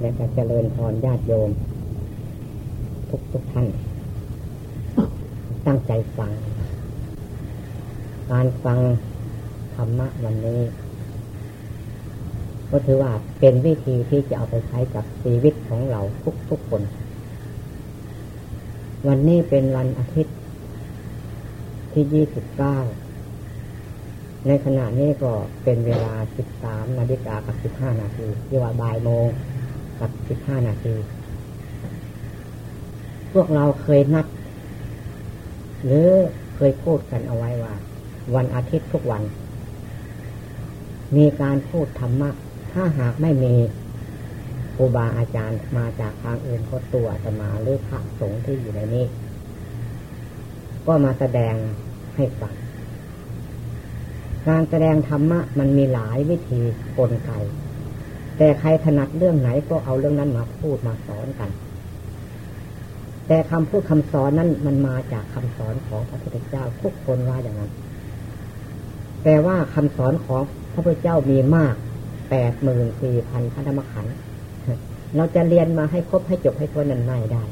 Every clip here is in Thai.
และก็เจริญพรญาติโยม ทุกทุกท่าน ตั้งใจฟัง การฟังธรรมะวันนี้ ก็ถือว่าเป็นวิธีที่จะเอาไปใช้กับชีวิตของเราทุกทุกคน วันนี้เป็นวันอาทิตย์ ที่ยี่สิบเก้าในขณะนี้ก็เป็นเวลาสิบสามนาฬิกากับสิบห้านาทีเรียกว่าบ่ายโมง กับสิบห้านาที พวกเราเคยนัดหรือเคยพูดกันเอาไว้ว่า วันอาทิตย์ทุกวัน มีการพูดธรรมะ ถ้าหากไม่มีครูบาอาจารย์มาจากทางอื่นก็ตัวจะมาหรือพระสงฆ์ที่อยู่ในนี้ ก็มาแสดงให้ฟังการแสดงธรรมะมันมีหลายวิธีกลไก แต่ใครถนัดเรื่องไหนก็เอาเรื่องนั้นมาพูดมาสอนกัน แต่คำพูดคำสอนนั้นมันมาจากคำสอนของพระพุทธเจ้าทุกคนว่าอย่างนั้น แต่ว่าคำสอนของพระพุทธเจ้ามีมากแปดหมื่นสี่พันพระธรรมขันธ์เราจะเรียนมาให้ครบให้จบให้ทวนนั้นไม่ได้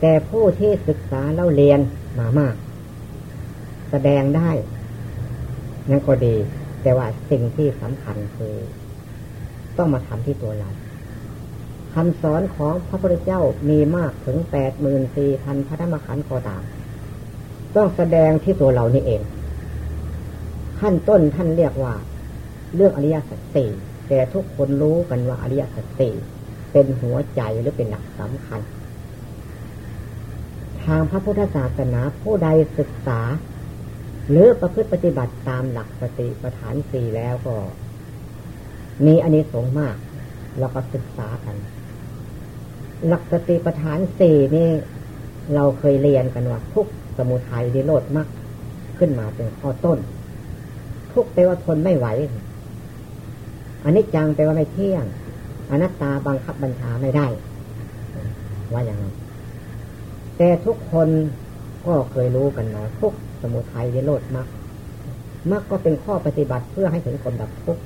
แต่ผู้ที่ศึกษาเล่าเรียนมามาก แสดงได้นั่นก็ดี แต่ว่าสิ่งที่สำคัญคือ ต้องมาทำที่ตัวเราคำสอนของพระพุทธเจ้ามีมากถึงแปดหมื่นสี่พันพระธรรมขันธ์ก็ตาม ต้องแสดงที่ตัวเรานี่เอง ขั้นต้นท่านเรียกว่า เรื่องอริยสัจสี่แต่ทุกคนรู้กันว่าอริยสัจสี่เป็นหัวใจหรือเป็นหลักสำคัญ ทางพระพุทธศาสนาผู้ใดศึกษา หรือประพฤติปฏิบัติตามหลักสติปัฏฐานสี่แล้วก็ มีอันนี้สงมาก เราก็ศึกษากัน หลักสติปัฏฐานสี่นี่ เราเคยเรียนกันว่าทุกสมุทัยนิโรธมากขึ้นมาเป็นข้อต้น ทุกแปลว่าทนไม่ไหวอันนี้จังแปลว่าไม่เที่ยงอนัตตาบังคับบัญชาไม่ได้ ว่าอย่างนั้นแต่ทุกคนก็เคยรู้กันนะทุกสมุทัยนิโรธมรรคมรรคก็เป็นข้อปฏิบัติเพื่อให้ถึงคนดับทุกข์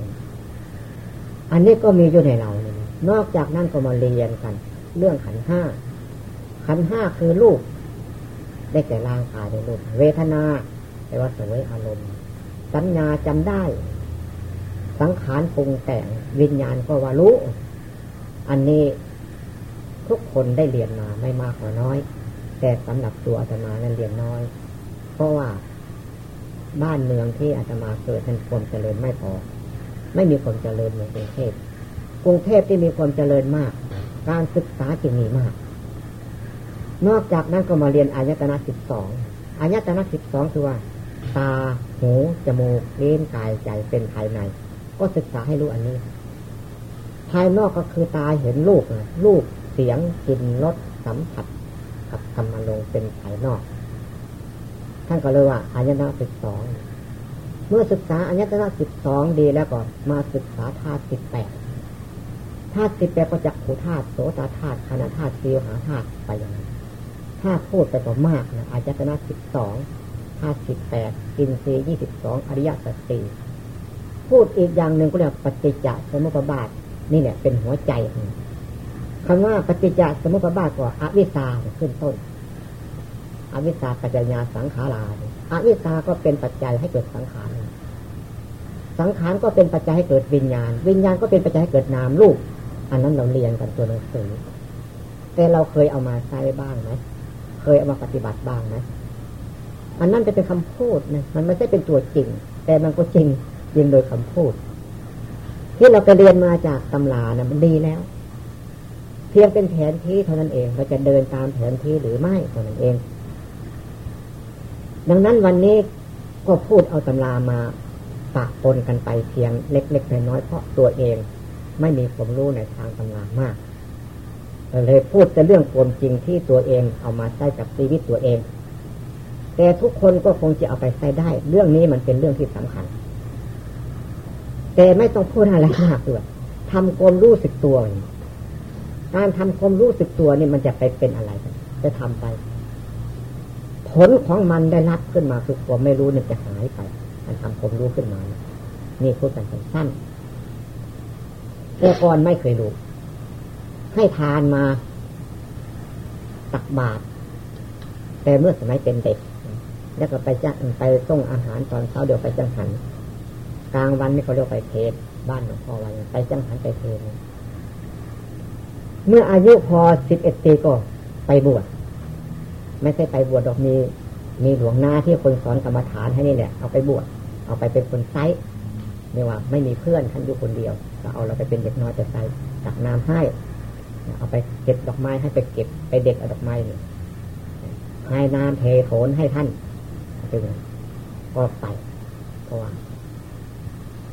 อันนี้ก็มีอยู่ในเราเนี่ยนอกจากนั้นก็มาเรียนกัน เรื่องขันห้า ขันห้าคือรูปได้แก่ร่างกายในรูป เวทนาแปลว่าสวยอารมณ์ สัญญาจำได้ สังขารปรุงแต่งวิญญาณก็ว่ารู้ อันนี้ทุกคนได้เรียนมาไม่มากก็น้อย แต่สำหรับตัวอาตมานั้นเรียนน้อย เพราะว่าบ้านเมืองที่อาตมาเกิดเป็นความเจริญไม่พอ ไม่มีความเจริญเหมือนกรุงเทพกรุงเทพที่มีความเจริญมาก การศึกษาจึงมีมาก นอกจากนั้นก็มาเรียนอายตนะสิบสองอายตนะสิบสองคือว่า ตา หู จมูกเลิ้นกายใจเป็นภายใน ก็ศึกษาให้รู้อันนี้ ภายนอกก็คือตาเห็นรูปรูปเสียงกลิ่นรสสัมผัส กับธรรมลงเป็นภายนอก ท่านก็เลยว่าอายตนะสิบสอง เมื่อศึกษาอายตนะสิบสองดีแล้วก็มาศึกษาธาตุสิบแปดธาตุสิบแปดก็จักขูธาตุโสตธาตุคณธาตุสีหาธาตุไปอย่างนั้นถ้าพูดไปก็มากนะอายตนะสิบสองธาตุสิบแปดกินซียี่สิบสองอริยสัจสี่พูดอีกอย่างหนึ่งก็เรียกปฏิจจสมุปบาท นี่เนี่ยเป็นหัวใจคำว่าปฏิจจสมุปบาทก็อวิชชาขึ้นต้น อวิชชาปัจจญาสังขารา อวิชาก็เป็นปัจจัยให้เกิดสังขาร สังขารก็เป็นปัจจัยให้เกิดวิญญาณ วิญญาณก็เป็นปัจจัยให้เกิดนามรูป อันนั้นเราเรียนกันตัวหนังสือ แต่เราเคยเอามาใช้บ้างไหมเคยเอามาปฏิบัติบ้างไหมอันนั้นจะเป็นคำพูดนะ มันไม่ใช่เป็นตัวจริง แต่มันก็จริงจริงโดยคำพูด ที่เราไปเรียนมาจากตำรานะมันดีแล้ว เพียงเป็นแผนที่เท่านั้นเองเราจะเดินตามแผนที่หรือไม่เท่านั้นเอง ดังนั้นวันนี้ก็พูดเอาตำรามาปะปนกันไปเพียงเล็กๆน้อยๆเพราะตัวเองไม่มีความรู้ในทางตำรามากเลยพูดแต่เรื่องความจริงที่ตัวเองเอามาใช้กับชีวิตตัวเอง แต่ทุกคนก็คงจะเอาไปใช้ได้ เรื่องนี้มันเป็นเรื่องที่สำคัญ แต่ไม่ต้องพูดอะไรมากด้วยทำความรู้สึกตัวการทำความรู้สึกตัวนี่มันจะไปเป็นอะไรจะทำไป ผลของมันได้รับขึ้นมาคือความไม่รู้เนี่ยจะหายไป มันทำความรู้ขึ้นมา นี่พูดกันสั้นแต่ก่อนไม่เคยรู้ ให้ทานมาตักบาตรแต่เมื่อสมัยเป็นเด็ก แล้วก็ไปจ้งไปส่งอาหารตอนเช้าเดี๋ยวไปจังหัน กลางวันนี่เขาเรียกไปเทศบ้านหลวงพ่อวันไปจังหันไปเทศเมื่ออายุพอสิบเอ็ดปีก็ไปบวช ไม่ใช่ไปบวชดอกมี มีหลวงหน้าที่คนสอนกรรมฐานให้นี่แหละเอาไปบวชเอาไปเป็นคนไซส์ไม่ว่า ไม่มีเพื่อนท่านอยู่คนเดียวก็เอาเราไปเป็นเด็กน้อยจะไซตักน้ำให้ เอาไปเก็บดอกไม้ให้ไปเก็บไปเด็กอดอกไม้นี่ให้น้ำเทโถนให้ท่านเป็นก็ไปเพราะว่า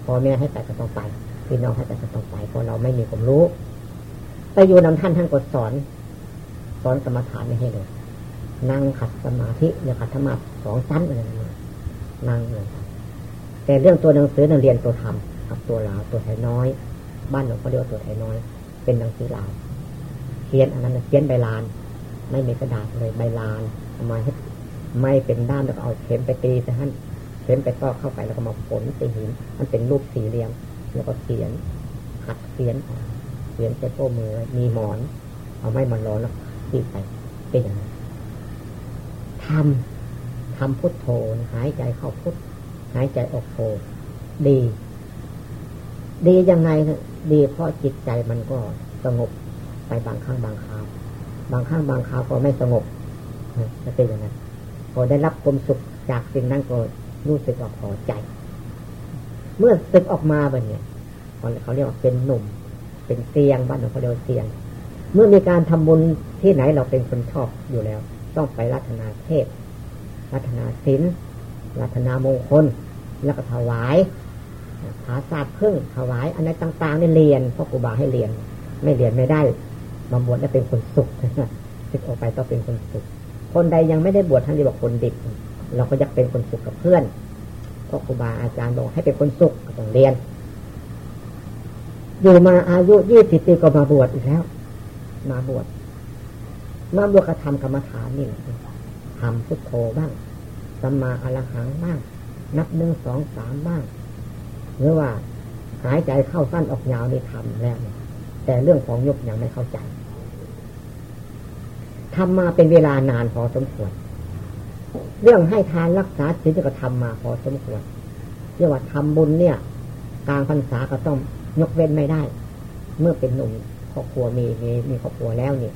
พอแม่ให้ไปก็ต้องไปพี่น้องให้ไปก็ต้องไปเพราะเราไม่มีความรู้ไปอยู่นำท่านท่านก็สอน สอนกรรมฐานไม่ให้เลย นั่งขัดสมาธิเนี่ยขัดธรรมะสองชั้นอะไรนั่นนั่งเลยแต่เรื่องตัวหนังสือเราเรียนตัวธรรมกับตัวลาวตัวไทยน้อย บ้านหลวงพ่อเรียกตัวไทยน้อย เป็นหนังสือลาวเขียนอันนั้นเขียนใบลาน ไม่มีกระดาษเลยใบลานทำไมไม่เป็นด้ามแล้วก็เอาเข็มไปตีแต่ท่านเข็มไปตอกเข้าไปแล้วก็มาฝนตีหิน มันเป็นรูปสี่เหลี่ยมแล้วก็เขียนหัดเขียนเขียนใส่โป้มือมีหมอน เอาไม้มันร้อนแล้วตีไปเป็นอย่างนั้น ทำทำพุทโธหายใจเข้าพุทหายใจออกโธดี ดียังไงดีเพราะจิตใจมันก็สงบไปบางครั้งบางคราวบางครั้งบางคราวก็ไม่สงบจะเป็นอย่างนั้นพอได้รับความสุขจากสิ่งนั้นก็รู้สึกว่าพอใจ เมื่อสึกออกมาแบบนี้เขาเรียกว่าเป็นหนุ่ม เป็นเตียงบ้านของเขาเรียกเตียง เมื่อมีการทำบุญที่ไหนเราเป็นคนชอบอยู่แล้ว ต้องไปรัตนาเทศรัตนาศีลรัตนามงคล แล้วก็ถวายภาษาพึ่งถวาย อันนั้นต่างๆนี่เรียนพราะครูบาให้เรียน ไม่เรียนไม่ได้มาบวชแล้วเป็นคนสุขศึกออกไปต้องเป็นคนสุข คนใดยังไม่ได้บวชท่านเรียกคนดิบ เราก็อยากเป็นคนสุขกับเพื่อนพราะครูบาอาจารย์บอกให้เป็นคนสุขก็ต้องเรียน อยู่มาอายุยี่สิบปีก็มาบวชอีกแล้ว มาบวช มาบวชกระทำกรรมฐานนี่แหละทำพุทโธบ้างสัมมาอรหังบ้าง นับหนึ่งสองสามบ้างหรือว่าหายใจเข้าสั้นออกยาวนี่ทำแล้วแต่เรื่องของยกยังไม่เข้าใจทำมาเป็นเวลานานพอสมควร เรื่องให้ทานรักษาศีลก็ทำมาพอสมควรเรียกว่าทำบุญเนี่ยกลางพรรษาก็ต้องยกเว้นไม่ได้ เมื่อเป็นหนุ่มครอบครัวมีมีมีครอบครัวแล้วเนี่ย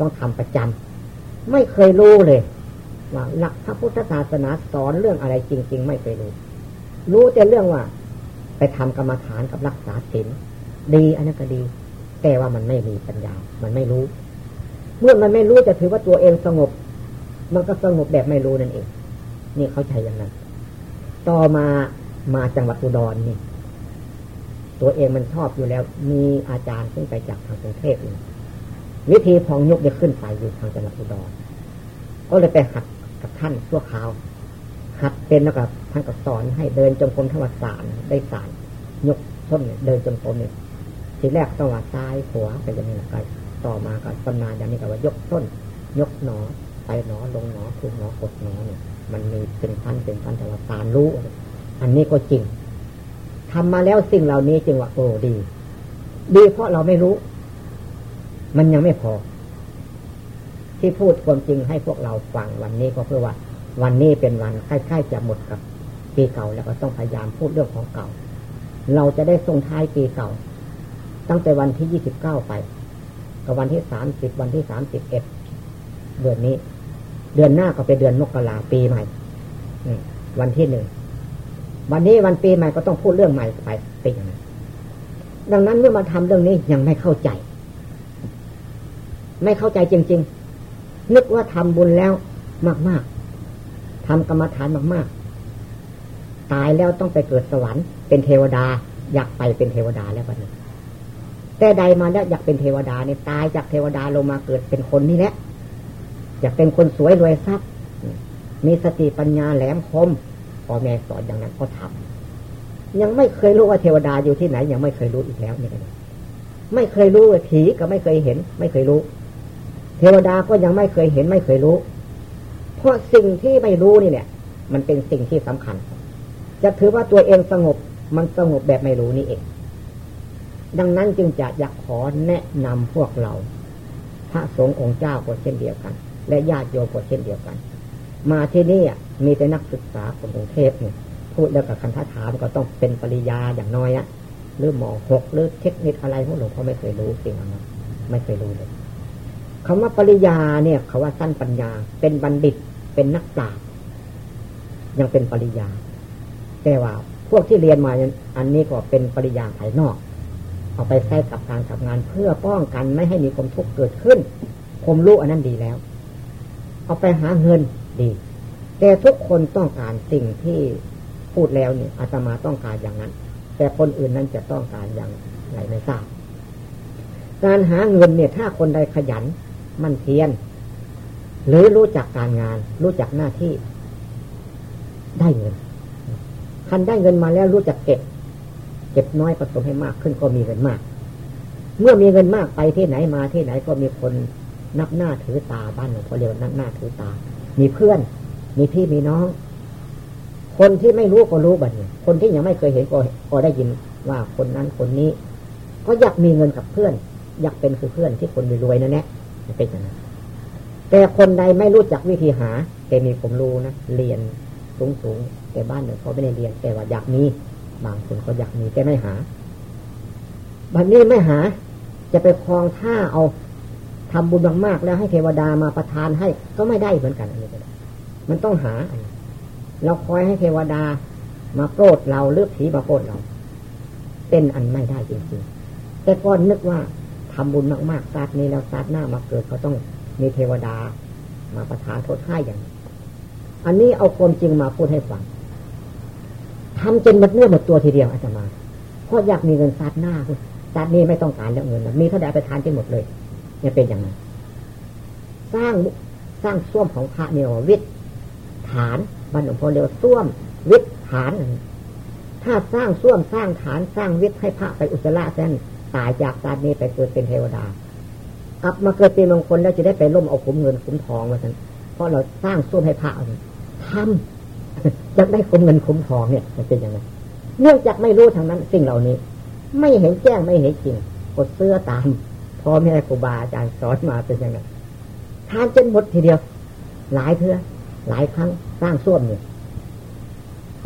ต้องทำประจำไม่เคยรู้เลยว่าหลักพระพุทธศาสนาสอนเรื่องอะไรจริง ๆ ไม่เคยรู้ รู้แต่เรื่องว่า ไปทำกรรมฐานกับรักษาศีลดีอันนั้นก็ดี แต่ว่ามันไม่มีปัญญา มันไม่รู้ เมื่อมันไม่รู้จะถือว่าตัวเองสงบ มันก็สงบแบบไม่รู้นั่นเอง นี่เขาใช้อย่างนั้น ต่อมามาจังหวัดอุดรนนี่ ตัวเองมันชอบอยู่แล้ว มีอาจารย์ขึ้นไปจากทางกรุงเทพ วิธีพองยกจะขึ้นไปอยู่ทางจังหวัดอุดรก็เลยไปหัดกับท่านชั่วคราว หัดเป็นแล้วกับท่านก็สอนให้เดินจงกรมธรรสารได้สารยกต้นเนี่ยเดินจงกรมเนี่ยทีแรกต้องว่าซ้ายขวาไปอย่างนี้แหละก็ต่อมาก็ตำนานอย่างนี้ก็ว่ายกต้น ยกหนอไปหนอลงหนอทุกหนอกดหนอเนี่ยมันมีเป็นพันเป็นพันแต่ว่าสารรู้ อันนี้ก็จริงทำมาแล้วสิ่งเหล่านี้จึงว่าโอ้ดี ดีเพราะเราไม่รู้ มันยังไม่พอ ที่พูดความจริงให้พวกเราฟังวันนี้ก็เพื่อว่า วันนี้เป็นวันใกล้ๆจะหมดกับปีเก่าแล้วก็ต้องพยายามพูดเรื่องของเก่า เราจะได้ส่งท้ายปีเก่า ตั้งแต่วันที่ยี่สิบเก้าไปกับวันที่สามสิบวันที่สามสิบเอ็ดเดือนนี้ เดือนหน้าก็เป็นเดือนมกราปีใหม่วันที่หนึ่งวันนี้วันปีใหม่ก็ต้องพูดเรื่องใหม่ไปเป็นย่างนั้นดังนั้นเมื่อมาทำเรื่องนี้ยังไม่เข้าใจ ไม่เข้าใจจริง ๆ นึกว่าทำบุญแล้วมากๆทำกรรมฐานมากๆ ตายแล้วต้องไปเกิดสวรรค์ เป็นเทวดา อยากไปเป็นเทวดาแล้วบัดนี้แต่ใดมาแล้วอยากเป็นเทวดาเนี่ยตายจากเทวดาลงมาเกิดเป็นคนนี่แหละอยากเป็นคนสวยรวยทรัพย์มีสติปัญญาแหลมคมพ่อแม่สอนอย่างนั้นก็ทำยังไม่เคยรู้ว่าเทวดาอยู่ที่ไหน ยังไม่เคยรู้อีกแล้วนี่ไม่เคยรู้ผีก็ไม่เคยเห็น ไม่เคยรู้ เทวดาก็ยังไม่เคยเห็นไม่เคยรู้ เพราะสิ่งที่ไม่รู้นี่เนี่ย มันเป็นสิ่งที่สำคัญ จะถือว่าตัวเองสงบมันสงบแบบไม่รู้นี่เอง ดังนั้นจึงจะอยากขอแนะนำพวกเรา พระสงฆ์องค์เจ้าก็เช่นเดียวกัน และญาติโยมก็เช่นเดียวกัน มาที่นี่มีแต่นักศึกษาคนกรุงเทพเนี่ยพูดแล้วกับคันธถามก็ต้องเป็นปริญญาอย่างน้อยอะหรือหมอหกหรือเทคนิคอะไรพวกหลวงพ่อไม่เคยรู้สิ่งนั้นไม่เคยรู้เลย คำว่าปริญาเนี่ยเขาว่าสั้นปัญญา เป็นบัณฑิตเป็นนักปราชญ์ยังเป็นปริญาแต่ว่าพวกที่เรียนมาอันนี้ก็เป็นปริญาภายนอก เอาไปใช้กับการทำงานเพื่อป้องกันไม่ให้มีความทุกข์เกิดขึ้นความรู้อันนั้นดีแล้ว เอาไปหาเงินดี แต่ทุกคนต้องการสิ่งที่พูดแล้วเนี่ยอาตมาต้องการอย่างนั้น แต่คนอื่นนั้นจะต้องการอย่างไรไม่ทราบการหาเงินเนี่ย ถ้าคนใดขยัน มั่นเพียรหรือรู้จักการงาน รู้จักหน้าที่ ได้เงินคันได้เงินมาแล้วรู้จักเก็บ เก็บน้อยผสมให้มากขึ้นก็มีเงินมาก เมื่อมีเงินมากไปที่ไหนมาที่ไหนก็มีคนนับหน้าถือตาบ้านหลวงพ่อเรียกนับหน้าถือตา มีเพื่อน มีพี่มีน้อง คนที่ไม่รู้ก็รู้บัดนี้คนที่ยังไม่เคยเห็นก็ก็ได้ยินว่าคนนั้นคนนี้ ก็อยากมีเงินกับเพื่อน อยากเป็นคือเพื่อนที่คนรวยนั่นแหละ เป็นอย่างนั้นแต่คนใดไม่รู้จักวิธีหาแต่มีผมรู้นะเรียนสูงสูงแต่บ้านเนี่ยเขาไม่ได้เรียน แต่ว่าอยากมีบางคนเขาอยากมีแต่ไม่หาบัดนี้ไม่หา จะไปคลองท่าเอาทำบุญมากๆแล้วให้เทวดามาประทานให้ ก็ไม่ได้เหมือนกันอันนี้มันต้องหาเราคอยให้เทวดามาโปรดเราเลือกผีมาโปรดเรา เป็นอันไม่ได้จริงๆแต่ก่อนนึกว่า ทำบุญมากๆศาสตร์นี้แล้วศาสตร์หน้ามาเกิดเขาต้องมีเทวดา มาประทานโทษให้อย่าง อันนี้เอาความจริงมาพูดให้ฟังทำจนหมดเนื้อหมดตัวทีเดียวอาจารย์มาเพราะอยากมีเงินซาดหน้าซาดนี้ไม่ต้องการแล้วเงินมีเท่าใดไปทานจนหมดเลยเนี่ยเป็นอย่างนั้นสร้างสร้างส้วมของพระเนี่ยวิทฐานบรรลุพอเรียกส้วมวิทฐาน ถ้าสร้างส้วมสร้างฐานสร้างวิทให้พระไปอุจจาระแซน ตายจากซาดนี้ไปเกิดเป็นเทวดากลับมาเกิดเป็นมงคลแล้วจะได้ไปล่มเอาขุมเงินขุมทองมาสันเพราะเราสร้างส้วมให้พระทำจะได้ขุมเงินขุมทองเนี่ยมันเป็นยังไงเนื่องจากไม่รู้ทางนั้นสิ่งเหล่านี้ ไม่เห็นแจ้งไม่เห็นจริงกดเสื้อตามพ่อแม่ครูบาอาจารย์สอนมาเป็นยังไงทานจนหมดทีเดียว หลายเทือหลายครั้งสร้างส้วมเนี่ย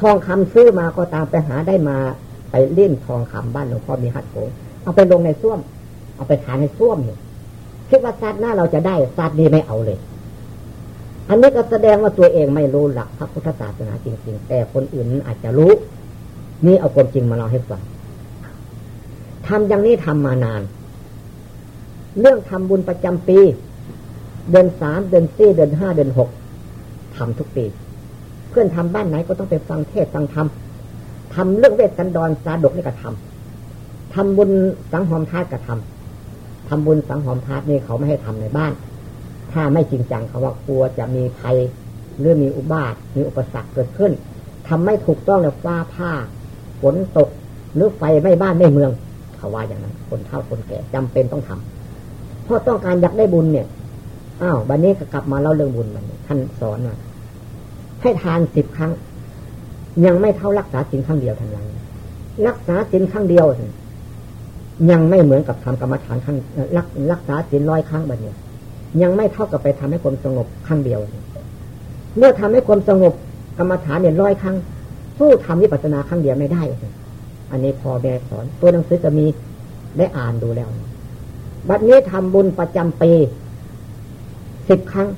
ทองคำซื้อมาก็ตามไปหาได้มาไปเล่นทองคำบ้านหลวงพ่อมีหัดโผ เอาไปลงในส้วม เอาไปทานในส้วมเนี่ยคิดว่าซาดหน้าเราจะได้ซาดนี้ไม่เอาเลย อันนี้ก็แสดงว่าตัวเองไม่รู้หลักพระพุทธศาสนาจริงๆ แต่คนอื่นอาจจะรู้ นี่เอาความจริงมาเล่าให้ฟังทำอย่างนี้ทำมานาน เรื่องทำบุญประจำปี เดือนสามเดือนสี่เดือนห้าเดือนหกทำทุกปี เพื่อนทำบ้านไหนก็ต้องไปฟังเทศฟังธรรมทำเรื่องเวทกันดอนสาดกนี่ก็ทำ ทำบุญสังหอมทาสก็ทำทำบุญสังหอมทาสนี่เขาไม่ให้ทำในบ้าน ถ้าไม่จริงจังเขาว่ากลัวจะมีภัยหรือมีอุบาทมีอุปสรรคเกิดขึ้นทำไม่ถูกต้องเลยฟ้าผ้าฝนตกหรือไฟไม่บ้านไม่เมืองเขาว่าอย่างนั้นคนเฒ่าคนแก่จำเป็นต้องทำเพราะต้องการอยากได้บุญเนี่ยอ้าวบันนี้ก็กลับมาเล่าเรื่องบุญมันท่านสอนว่าให้ทานสิบครั้ง ยังไม่เท่ารักษาสินครั้งเดียวทันนั้นรักษาสินครั้งเดียว ยังไม่เหมือนกับทำกรรมฐานครั้งรักรักษาศีลร้อยครั้งแบบนี้ยังไม่เท่ากับไปทำให้ความสงบครั้งเดียว เมื่อทำให้ความสงบกรรมฐานเนี่ยร้อยครั้ง สู้ทำวิปัสสนาครั้งเดียวไม่ได้ อันนี้พอแม่สอนตัวหนังสือจะมีได้อ่านดูแล้ว บัดนี้ทำบุญประจำปีสิบครั้ง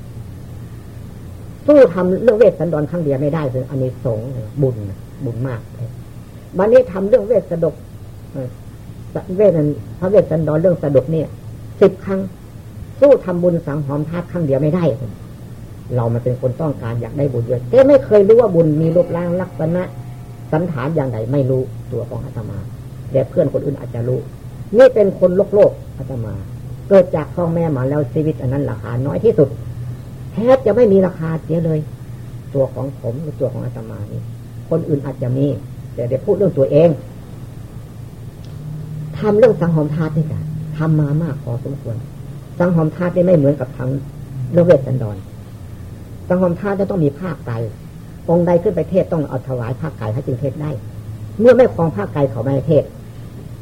สู้ทำเรื่องเวทสันดรครั้งเดียวไม่ได้คืออันนี้สงบุญบุญมากบัดนี้ทำเรื่องเวทสดก เวทนั้นพระเวทสันดรเรื่องสะดุกเนี่ยสิบครั้ง สู้ทำบุญสังหอมทาสครั้งเดียวไม่ได้เรามันเป็นคนต้องการอยากได้บุญเยอะแต่ไม่เคยรู้ว่าบุญมีรูปร่างลักษณะ สันฐานอย่างไรไม่รู้ตัวของอาตมาแต่เพื่อนคนอื่นอาจจะรู้ นี่เป็นคนโลกโลกอาตมา เกิดจากพ่อแม่มาแล้วชีวิตอันนั้นราคาน้อยที่สุดแทบจะไม่มีราคาเสียเลย ตัวของผมหรือตัวของอาตมานี่คนอื่นอาจจะมี แต่เดี๋ยวพูดเรื่องตัวเอง ทำเรื่องสังหอมทาตนี่กันทำมามากพอสมควร สังหอมทาตนี่ไม่เหมือนกับทางเรื่องเวทสันดรสังหอมทาตจะต้องมีผ้าไก่องค์ใดขึ้นไปเทศต้องเอาถวายผ้าไก่ให้จึงเทศได้ เมื่อไม่คลองผ้าไก่เขาไม่เทศเ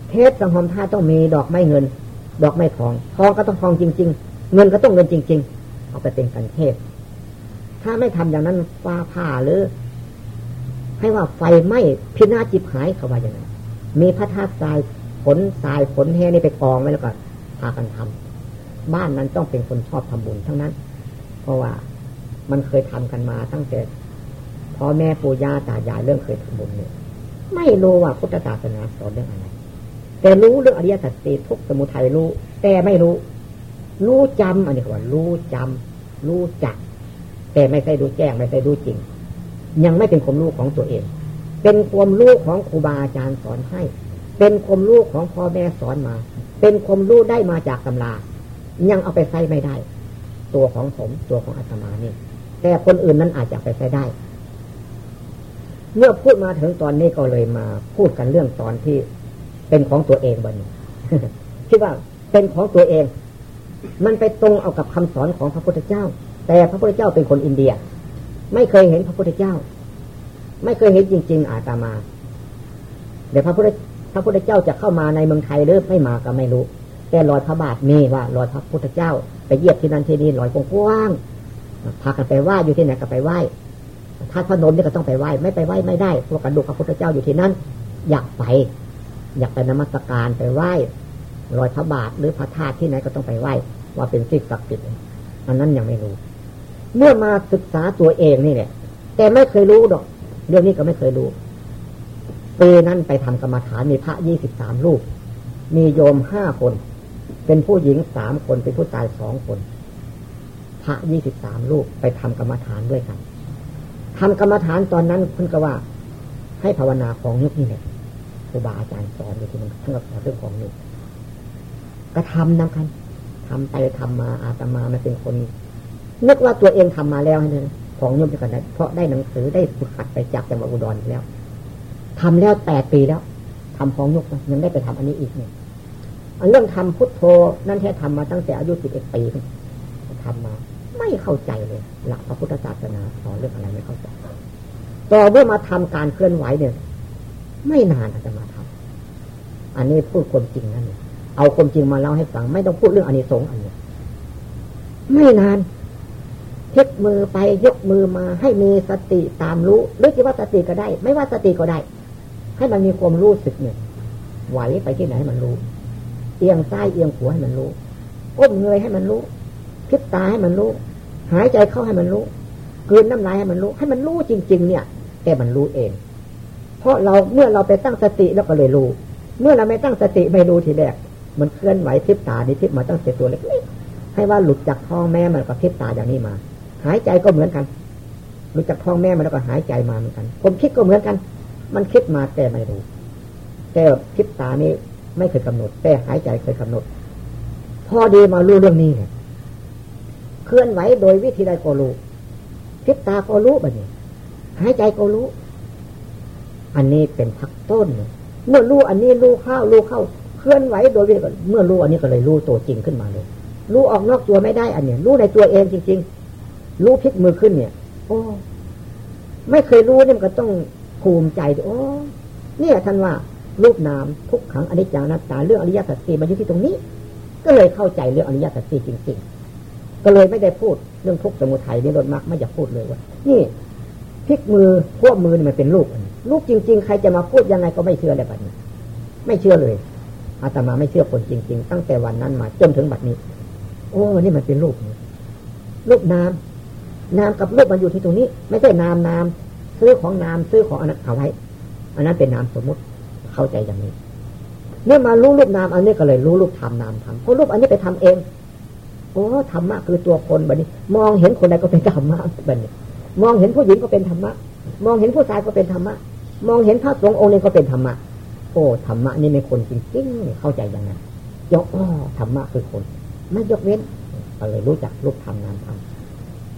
เพชรสังหอมท่าตุต้องมีดอกไม้เงิน ดอกไม้ทองทองก็ต้องทองจริง ๆ เงินก็ต้องเงินจริง ๆ เอาไปเป็นกันเทศ ถ้าไม่ทำอย่างนั้นฟ้าผ่าหรือให้ว่าไฟไหม้พินาศจิบหายเขาว่าอย่างไรมีพระธาตุทราย ผลทรายผลแห่นี่ไปกองไว้แล้วก็พากันทำบ้านนั้นต้องเป็นคนชอบทำบุญทั้งนั้น เพราะว่ามันเคยทำกันมาตั้งแต่พ่อแม่ปู่ย่าตายายเรื่องเคยทำบุญเนี่ยไม่รู้ว่าพุทธศาสนาสอนเรื่องอะไร แต่รู้เรื่องอริยสัจสี่ทุกสมุทัยรู้ แต่ไม่รู้ รู้จำอันนี้คือว่ารู้จำรู้จัก แต่ไม่ใช่รู้แจ้งไม่ใช่รู้จริง ยังไม่เป็นความรู้ของตัวเอง เป็นความรู้ของครูบาอาจารย์สอนให้ เป็นความรู้ของพ่อแม่สอนมา เป็นความรู้ได้มาจากตำรา ยังเอาไปใช้ไม่ได้ ตัวของผมตัวของอาตมานี่ แต่คนอื่นนั้นอาจจะไปใช้ได้ เมื่อพูดมาถึงตอนนี้ก็เลยมาพูดกันเรื่องตอนที่เป็นของตัวเองบันนี้คิดว่าเป็นของตัวเอง มันไปตรงเอากับคำสอนของพระพุทธเจ้า แต่พระพุทธเจ้าเป็นคนอินเดีย ไม่เคยเห็นพระพุทธเจ้า ไม่เคยเห็นจริง ๆ อาตมา เดี๋ยวพระพุทธ พระพุทธเจ้าจะเข้ามาในเมืองไทยหรือไม่มาก็ไม่รู้ แต่รอยพระบาทมีว่ารอยพระพุทธเจ้า ไปเยียบที่นั่นที่นี่รอยกว้างพากันไปไหว้อยู่ที่ไหนก็ไปไหว้ถ้าพนมนี่ก็ต้องไปไหว้ไม่ไปไหว้ไม่ได้เพวกกระดูกพระพุทธเจ้าอยู่ที่นั่นอยากไป อยากไปนมัสการไปไหว้รอยพระบาทหรือพระธาตุที่ไหนก็ต้องไปไหว้ว่าเป็นสิ่งศักดิ์สิทธิ์อันนั้นยังไม่รู้ เมื่อมาศึกษาตัวเองนี่แหละแต่ไม่เคยรู้ดอก เรื่องนี้ก็ไม่เคยรู้ ปีนั้นไปทำกรรมฐานมีพระยี่สิบสามรูป มีโยมห้าคน เป็นผู้หญิงสามคนเป็นผู้ชายสองคน พระยี่สิบสามรูปไปทำกรรมฐานด้วยกันทำกรรมฐานตอนนั้นคุณก็ว่า ให้ภาวนาของยุคนี่แหละครูบาอาจารย์สอนอยู่ที่มันท่านก็สอนเรื่องของยุคก็ทำนะครับทำไปทำมาอาตมามันเป็นคนนึกว่าตัวเองทำมาแล้วนะของยุคจะกันได้เพราะได้หนังสือได้ฝึกหัดไปจากจังหวัดอุดรแล้ว ทำแล้วแปดปีแล้วทำของยุคยังได้ไปทำอันนี้อีกเนี่ยเรื่องทำพุทโธนั่นแท้ทำมาตั้งแต่อายุสิบเอ็ดปีทำมา ไม่เข้าใจเลย หลักพระพุทธศาสนาสอนเรื่องอะไรไม่เข้าใจต่อเมื่อมาทำการเคลื่อนไหวเนี่ย ไม่นานอาจจะมาทำอันนี้พูดความจริงนั่นเอาความจริงมาเล่าให้ฟัง ไม่ต้องพูดเรื่องอันนี้สงอันนี้ไม่นานเทคมือไปยกมือมาให้มีสติตามรู้หรือจะว่าสติก็ได้ ไม่ว่าสติก็ได้ ให้มันมีความรู้สึกเนี่ยไหวไปที่ไหนให้มันรู้ เอียงซ้ายเอียงขวาให้มันรู้ก้มเงยให้มันรู้พิบตาให้มันรู้ หายใจเข้าให้มันรู้กืนน้ำลายให้มันรู้ ให้มันรู้จริง ๆ เนี่ย แต่มันรู้เอง เพราะเราเมื่อเราไปตั้งสติแล้วก็เลยรู้ เมื่อเราไม่ตั้งสติไม่รู้ทีแรกมันเคลื่อนไหวทิพตานี่ทิพมาตั้งเจตัวเล็กๆให้ว่าหลุดจากท้องแม่มันก็ทิพตาอย่างนี้มา หายใจก็เหมือนกันหลุดจากท้องแม่มันแล้วก็หายใจมาเหมือนกันผมคิดก็เหมือนกัน มันคิดมาแต่ไม่รู้แต่ทิพตานี่ไม่เคยกำหนด แต่หายใจเคยกำหนด พอดีมารู้เรื่องนี้เนี่ยเคลื่อนไหวโดยวิธีใดก็รู้คิดตาก็รู้แบบนี้ หายใจก็รู้ อันนี้เป็นพักต้น เมื่อรู้อันนี้รู้เข้ารู้เข้า เคลื่อนไหวโดยวิธีเมื่อรู้อันนี้ก็เลยรู้ตัวจริงขึ้นมาเลยรู้ออกนอกตัวไม่ได้อันเนี้ยรู้ในตัวเองจริง ๆ รู้พลิกมือขึ้นเนี่ย โอ้ ไม่เคยรู้เนี่ยมันก็ต้อง ภูมิใจโอ้เนี่ยท่านว่ารูปนามทุกขังอนิจจานัตตาเรื่องอริยสัจสี่มันอยู่ที่ตรงนี้ ก็เลยเข้าใจเรื่องอริยสัจสี่จริง ๆ ก็เลยไม่ได้พูดเรื่องทุกสมุทัยนี่รถมากไม่อยากพูดเลยว่า นี่พลิกมือพวกมือนี่มันเป็นลูกลูกจริง ๆ ใครจะมาพูดยังไงก็ไม่เชื่อเลยบัดนี้ ไม่เชื่อเลยอาตมาไม่เชื่อคนจริง ๆ ตั้งแต่วันนั้นมาจนถึงบัดนี้ โอ้นี่มันเป็นลูกลูกน้ำน้ำกับลูกมันอยู่ที่ตรงนี้ ไม่ใช่น้ำน้ำ ซื้อของน้ำซื้อของอันนั้นเอาไว้ อันนั้นเป็นน้ำสมมุติเข้าใจอย่างนี้ เมื่อมารู้รูปนามอันนี้ก็เลยรู้รูปธรรมนามธรรมเพราะรูปอันนี้ไปทำเองโอ้ธรรมะคือตัวคนแบบนี้ มองเห็นคนใดก็เป็นธรรมะแบบนี้ มองเห็นผู้หญิงก็เป็นธรรมะ มองเห็นผู้ชายก็เป็นธรรมะ มองเห็นพระสงฆ์องค์นี้ก็เป็นธรรมะโอ้ธรรมะนี่เป็นคนจริงๆเข้าใจอย่างนั้นยกอ๋อธรรมะคือคน ไม่ยกเว้นก็เลยรู้จักรูปธรรมนามธรรม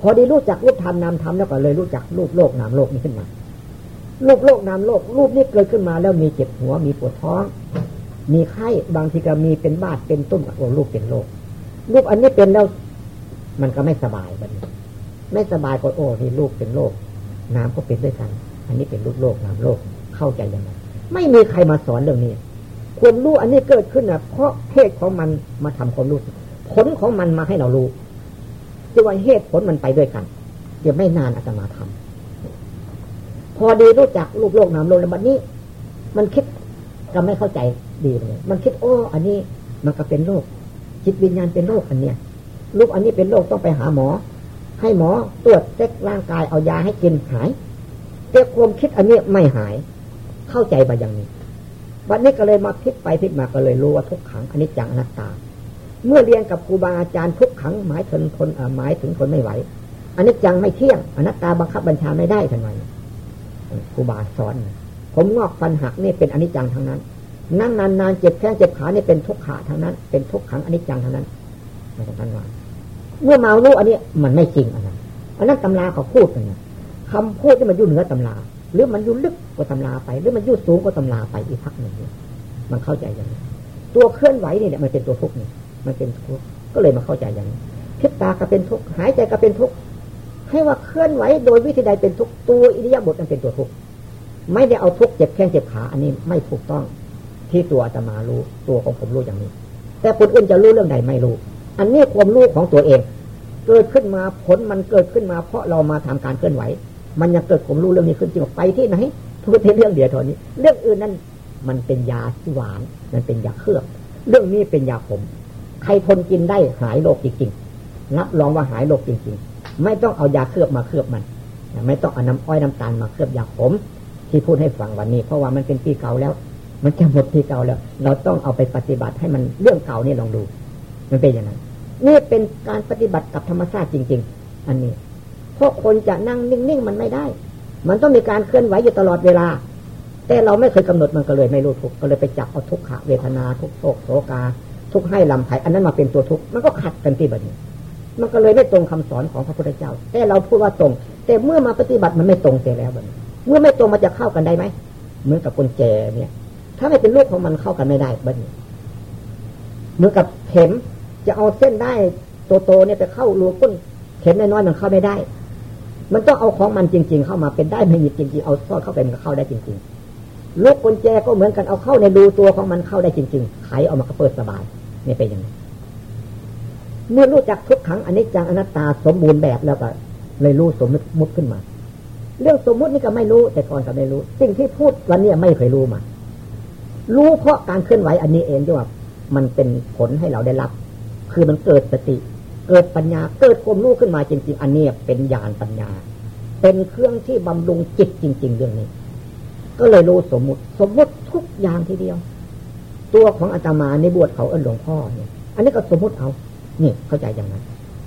พอด้รู้จักรูปธรรมนามธรรมแล้วก็เลยรู้จักรูปโลกนามโลกนี้ขึ้นมารูปโลกนามโลก รูปนี้เกิดขึ้นมาแล้วมีเจ็บหัวมีปวดท้อง มีไข้บางทีก็มีเป็นบาดเป็นตุ้มโอ้รูปเป็นโรครูปอันนี้เป็นแล้วมันก็ไม่สบายบันไม่สบายก็โอ้นี่ลูกเป็นโรคน้ำก็เป็นด้วยกัน อันนี้เป็นลูกโลกน้ำโลกเข้าใจยังไงไม่มีใครมาสอนเรื่องนี้ความรู้อันนี้เกิดขึ้นนะเพราะเหตุของมันมาทำความรู้ผลของมันมาให้เรารู้ จะว่าเหตุผลมันไปด้วยกันเดี๋ยวไม่นานอาตมาทำพอดีรู้จักลูกโลกนามโลกแล้วบัดนี้ มันคิดก็ไม่เข้าใจดีเลย มันคิดโอ้อันนี้มันก็เป็นโรคจิตวิญญาณเป็นโรคอันเนี้ยลูกอันนี้เป็นโรคต้องไปหาหมอ ให้หมอตรวจเช็คร่างกายเอายาให้กินหายแต่ความคิดอันนี้ไม่หาย เข้าใจไปอย่างนี้ วันนี้ก็เลยมาพิดไปพิดมาก็เลยรู้ว่าทุกขังอันนี้จังอนัตตา เมื่อเรียนกับครูบาอาจารย์ทุกขังหมายถึงทนหมายถึงทนไม่ไหวอันนี้จังไม่เที่ยงอนัตตาบังคับบัญชาไม่ได้ทันไมครูบาสอน ผมงอกฟันหักนี่เป็นอนิจจังทั้งนั้น นั่งนานๆเจ็บแข้งเจ็บขานี่เป็นทุกขาทั้งนั้น เป็นทุกขังอนิจจังทั้งนั้นไม่ต้องท่านว่าเมื่อเมารู้อันนี้มันไม่จริงอันนั้นอันนั้นตำราเขาพูดกันคำพูดที่มันยุ่เหนือตำรา หรือมันยุ่ลึกกว่าตำราไป หรือมันยุ่สูงกว่าตำราไปอีกพักหนึ่งมันเข้าใจอย่างนี้ตัวเคลื่อนไหวนี่เนี่ยมันเป็นตัวทุกข์นี่ มันเป็นทุกข์ก็เลยมาเข้าใจอย่างนี้พิษตาก็เป็นทุกข์หายใจก็เป็นทุกข์ให้ว่าเคลื่อนไหวโดยวิธีใดเป็นทุกข์ตัวอิริยาบถมันเป็นตัวทุกข์ไม่ได้เอาทุกข์เจ็บแข้งเจ็บขาอันนี้ไม่ถูกต้อง ที่ตัวอาตมารู้ตัวของผมรู้อย่างนี้ แต่คนอื่นจะรู้เรื่องใดไม่รู้ อันนี้ความรู้ของตัวเอง เกิดขึ้นมาผลมันเกิดขึ้นมาเพราะเรามาทำการเคลื่อนไหว มันยังเกิดผมรู้เรื่องนี้ขึ้นจริงไปที่ไหนพูดเรื่องเดียวเท่านี้ เรื่องอื่นนั้นมันเป็นยาหวาน มันเป็นยาเครืองเรื่องนี้เป็นยาขม ใครทนกินได้หายโรคจริงๆรับรองว่าหายโรคจริง ๆ ไม่ต้องเอายาเคลือบมาเคลือบมัน ไม่ต้องเอาน้ำอ้อยน้ำตาลมาเคลือบยาขมที่พูดให้ฟังวันนี้ เพราะว่ามันเป็นปีเก่าแล้ว มันจะหมดปีเก่าแล้ว เราต้องเอาไปปฏิบัติให้มันเรื่องเก่านี่ลองดู มันเป็นอย่างนั้นนี่เป็นการปฏิบัติกับธรรมชาติจริง ๆ อันนี้เพราะคนจะนั่งนิ่งๆมันไม่ได้ มันต้องมีการเคลื่อนไหวอยู่ตลอดเวลา แต่เราไม่เคยกำหนดมันก็เลยไม่รู้ทุกก็เลยไปจับเอาทุกขะเวทนาทุกโศกโศกา ทุกให้ลำไผ่อันนั้นมาเป็นตัวทุกมันก็ขัดกันที่แบบนี้มันก็เลยไม่ตรงคำสอนของพระพุทธเจ้า แต่เราพูดว่าตรง แต่เมื่อมาปฏิบัติมันไม่ตรงเสียแล้วแบบนี้เมื่อไม่ตรงมันจะเข้ากันได้ไหมเหมือนกับคนแก่เนี่ย ถ้าไม่เป็นลูกของมันเข้ากันไม่ได้แบบนี้เหมือนกับเข็มจะเอาเส้นได้ตัวโตเนี่ยไปเข้ารูก้นเข็มน้อยๆมันเข้าไม่ได้ มันต้องเอาของมันจริง ๆ เข้ามาเป็นได้ไม่หยิบจริงๆเอาซ่อดเข้าไปมันก็เข้าได้จริง ๆ ลูกกุญแจก็เหมือนกันเอาเข้าในรูตัวของมันเข้าได้จริง ๆ ไขออกมาก็เปิดสบาย นี่เป็นอย่างนี้เมื่อรู้จักทุกขังอนิจจังอนัตตาสมบูรณ์แบบแล้วก็ เลยรู้สมมติขึ้นมา เรื่องสมมุตินี่ก็ไม่รู้ แต่ก่อนก็ไม่รู้ สิ่งที่พูดวันนี้ไม่เคยรู้มา รู้เพราะการเคลื่อนไหวอันนี้เองที่ว่ามันเป็นผลให้เราได้รับ คือมันเกิดสติ เกิดปัญญาเกิดความรู้ขึ้นมาจริง ๆ อันนี้เป็นญาณปัญญา เป็นเครื่องที่บำรุงจิตจริง ๆ เรื่องนี้ ก็เลยรู้สมมุติ สมมุติทุกอย่างทีเดียว ตัวของอาตมาในบวชเขาเอิญหลวงพ่อเนี่ย อันนี้ก็สมมติเอานี่เข้าใจอย่างนั้น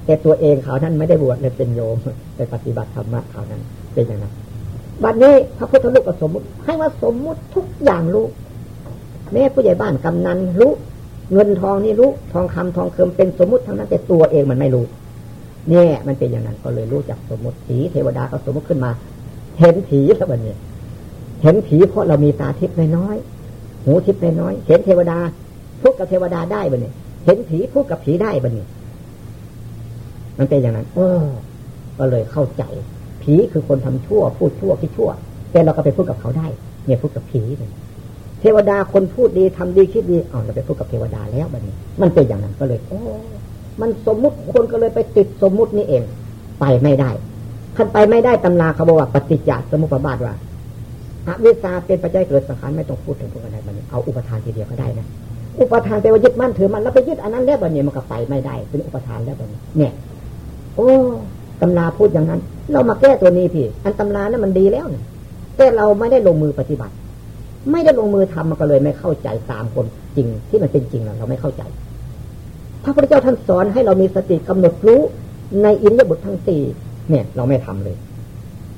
แต่ตัวเองเขาท่านไม่ได้บวชเลยเป็นโยมไปปฏิบัติธรรมะเขานั้นเป็นอย่างนั้นบัดนี้พระพุทธรูปก็สมมติ ให้ว่าสมมุติทุกอย่างรู้แม่ผู้ใหญ่บ้านกำนันรู้ เงินทองนี่รู้ทองคำทองเคิมเป็นสมมุติทั้งนั้นแต่ตัวเองมันไม่รู้เนี่ยมันเป็นอย่างนั้นก็เลยรู้จักสมมติผีเทวดาก็สมมติขึ้นมา เห็นผีแล้วบันนี้เห็นผีเพราะเรามีตาทิพย์น้อย หูทิพย์น้อยเห็นเทวดาพูดกับเทวดาได้บันนี้เห็นผีพูดกับผีได้บันนี้มันเป็นอย่างนั้นเออก็เลยเข้าใจ ผีคือคนทำชั่ว พูดชั่วคิดชั่ว แต่เราก็ไปพูดกับเขาได้ เนี่ยพูดกับผีเลยเทวดาคนพูดดีทำดีคิดดีเอาเราไปพูดกับเทวดาแล้วบัดนี้มันเป็นอย่างนั้นก็เลยโอ้มันสมมุติคนก็เลยไปติดสมมุตินี่เอง ไปไม่ได้ขันไปไม่ได้ตำราเขาบอกว่าปฏิจจสมุปบาทว่า อวิชาเป็นปัจจัยเกิดสังขารไม่ต้องพูดถึงพวกอะไรบัดนี้เอาอุปทานทีเดียวก็ได้นะอุปทานแปลว่ายึดมั่นถือมันแล้วไปยึดอันนั้นแล้วบัดนี้มันก็ไปไม่ได้เป็นอุปทานแล้วบัดนี้เนี่ย โอ้ตำราพูดอย่างนั้น เรามาแก้ตัวนี้พี่ อันตำรานั้นมันดีแล้วเนี่ยแต่เราไม่ได้ลงมือปฏิบัติ ไม่ได้ลงมือทำมันก็เลยไม่เข้าใจตามคนจริงที่มันเป็นจริงเราไม่เข้าใจ พระพุทธเจ้าท่านสอนให้เรามีสติกำหนดรู้ในอินทรียบททั้งสี่เนี่ย เราไม่ทำเลย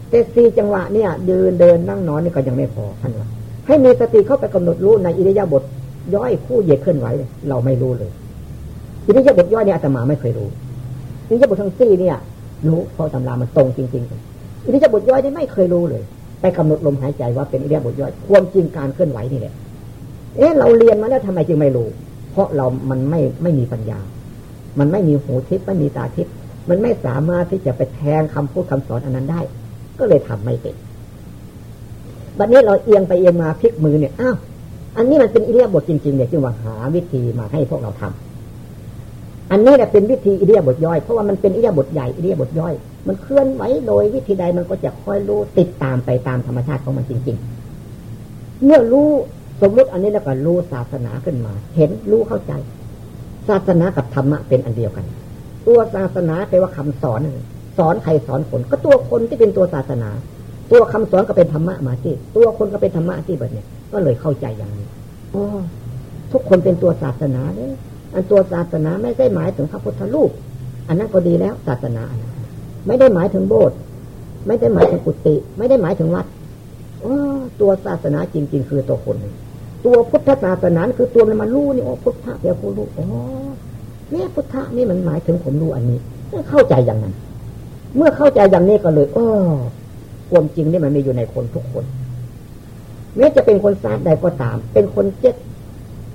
แต่สี่จังหวะเนี่ยเดินเดินนั่งนอนนี่ก็ยังไม่พอท่านว่าให้มีสติเข้าไปกำหนดรู้ในอิริยาบถย่อยคู่เหยียดเคลื่อนไหวเราไม่รู้เลยอิริยาบถย่อยเนี่ยอาตมาไม่เคยรู้อิริยาบถทั้งสี่เนี่ยรู้เพราะตำรามันตรงจริงๆอิริยาบถย่อยนี่ไม่เคยรู้เลย ไปกำหนดลมหายใจว่าเป็นอิเดียบทย่อยความจริงการเคลื่อนไหวนี่แหละเอ๊ะเราเรียนมาแล้วทำไมจึงไม่รู้ เพราะเรามันไม่ไม่มีปัญญา มันไม่มีหูทิพย์ไม่มีตาทิพย์มันไม่สามารถที่จะไปแทงคำพูดคำสอนอันนั้นได้ ก็เลยทำไม่เป็นบัดนี้เราเอียงไปเอียงมาพลิกมือเนี่ยอ้าวอันนี้มันเป็นอิเดียบทจริงๆเนี่ยจึงว่าหาวิธีมาให้พวกเราทำอันนี้แหละเป็นวิธีอิเดียบทย่อย เพราะว่ามันเป็นอิเดียบทใหญ่อิเดียบทย่อย มันเคลื่อนไหวโดยวิธีใดมันก็จะค่อยรู้ติดตามไปตามธรรมชาติของมันจริง ๆ เมื่อรู้สมมติอันนี้แล้วก็รู้ศาสนาขึ้นมา เห็นรู้เข้าใจ ศาสนากับธรรมะเป็นอันเดียวกัน ตัวศาสนาแปลว่าคำสอน สอนใครสอนคน ก็ตัวคนที่เป็นตัวศาสนา ตัวคำสอนก็เป็นธรรมะมาที่ตัวคนก็เป็นธรรมะที่แบบนี้ก็เลยเข้าใจอย่างนี้โอ้ทุกคนเป็นตัวศาสนาเนี่ยอันตัวศาสนาไม่ได้หมายถึงพระพุทธรูป อันนั้นก็ดีแล้วศาสนาอันนั้นไม่ได้หมายถึงโบสถ์ไม่ได้หมายถึงกุฏิไม่ได้หมายถึงวัดโอ้ตัวศาสนาจริง ๆ คือตัวคน ตัวพุทธศาสนาคือตัวมันมารู้นี่โอ้พุทธะเดี๋ยวผู้รู้อ๋อเนี่ยพุทธะนี่มันหมายถึงผมรู้อันนี้เข้าใจอย่างนั้น เมื่อเข้าใจอย่างนี้ก็เลยอ๋อความจริงนี่มันมีอยู่ในคนทุกคนแม้จะเป็นคนซาดใดก็ตาม เป็นคนเจ็ด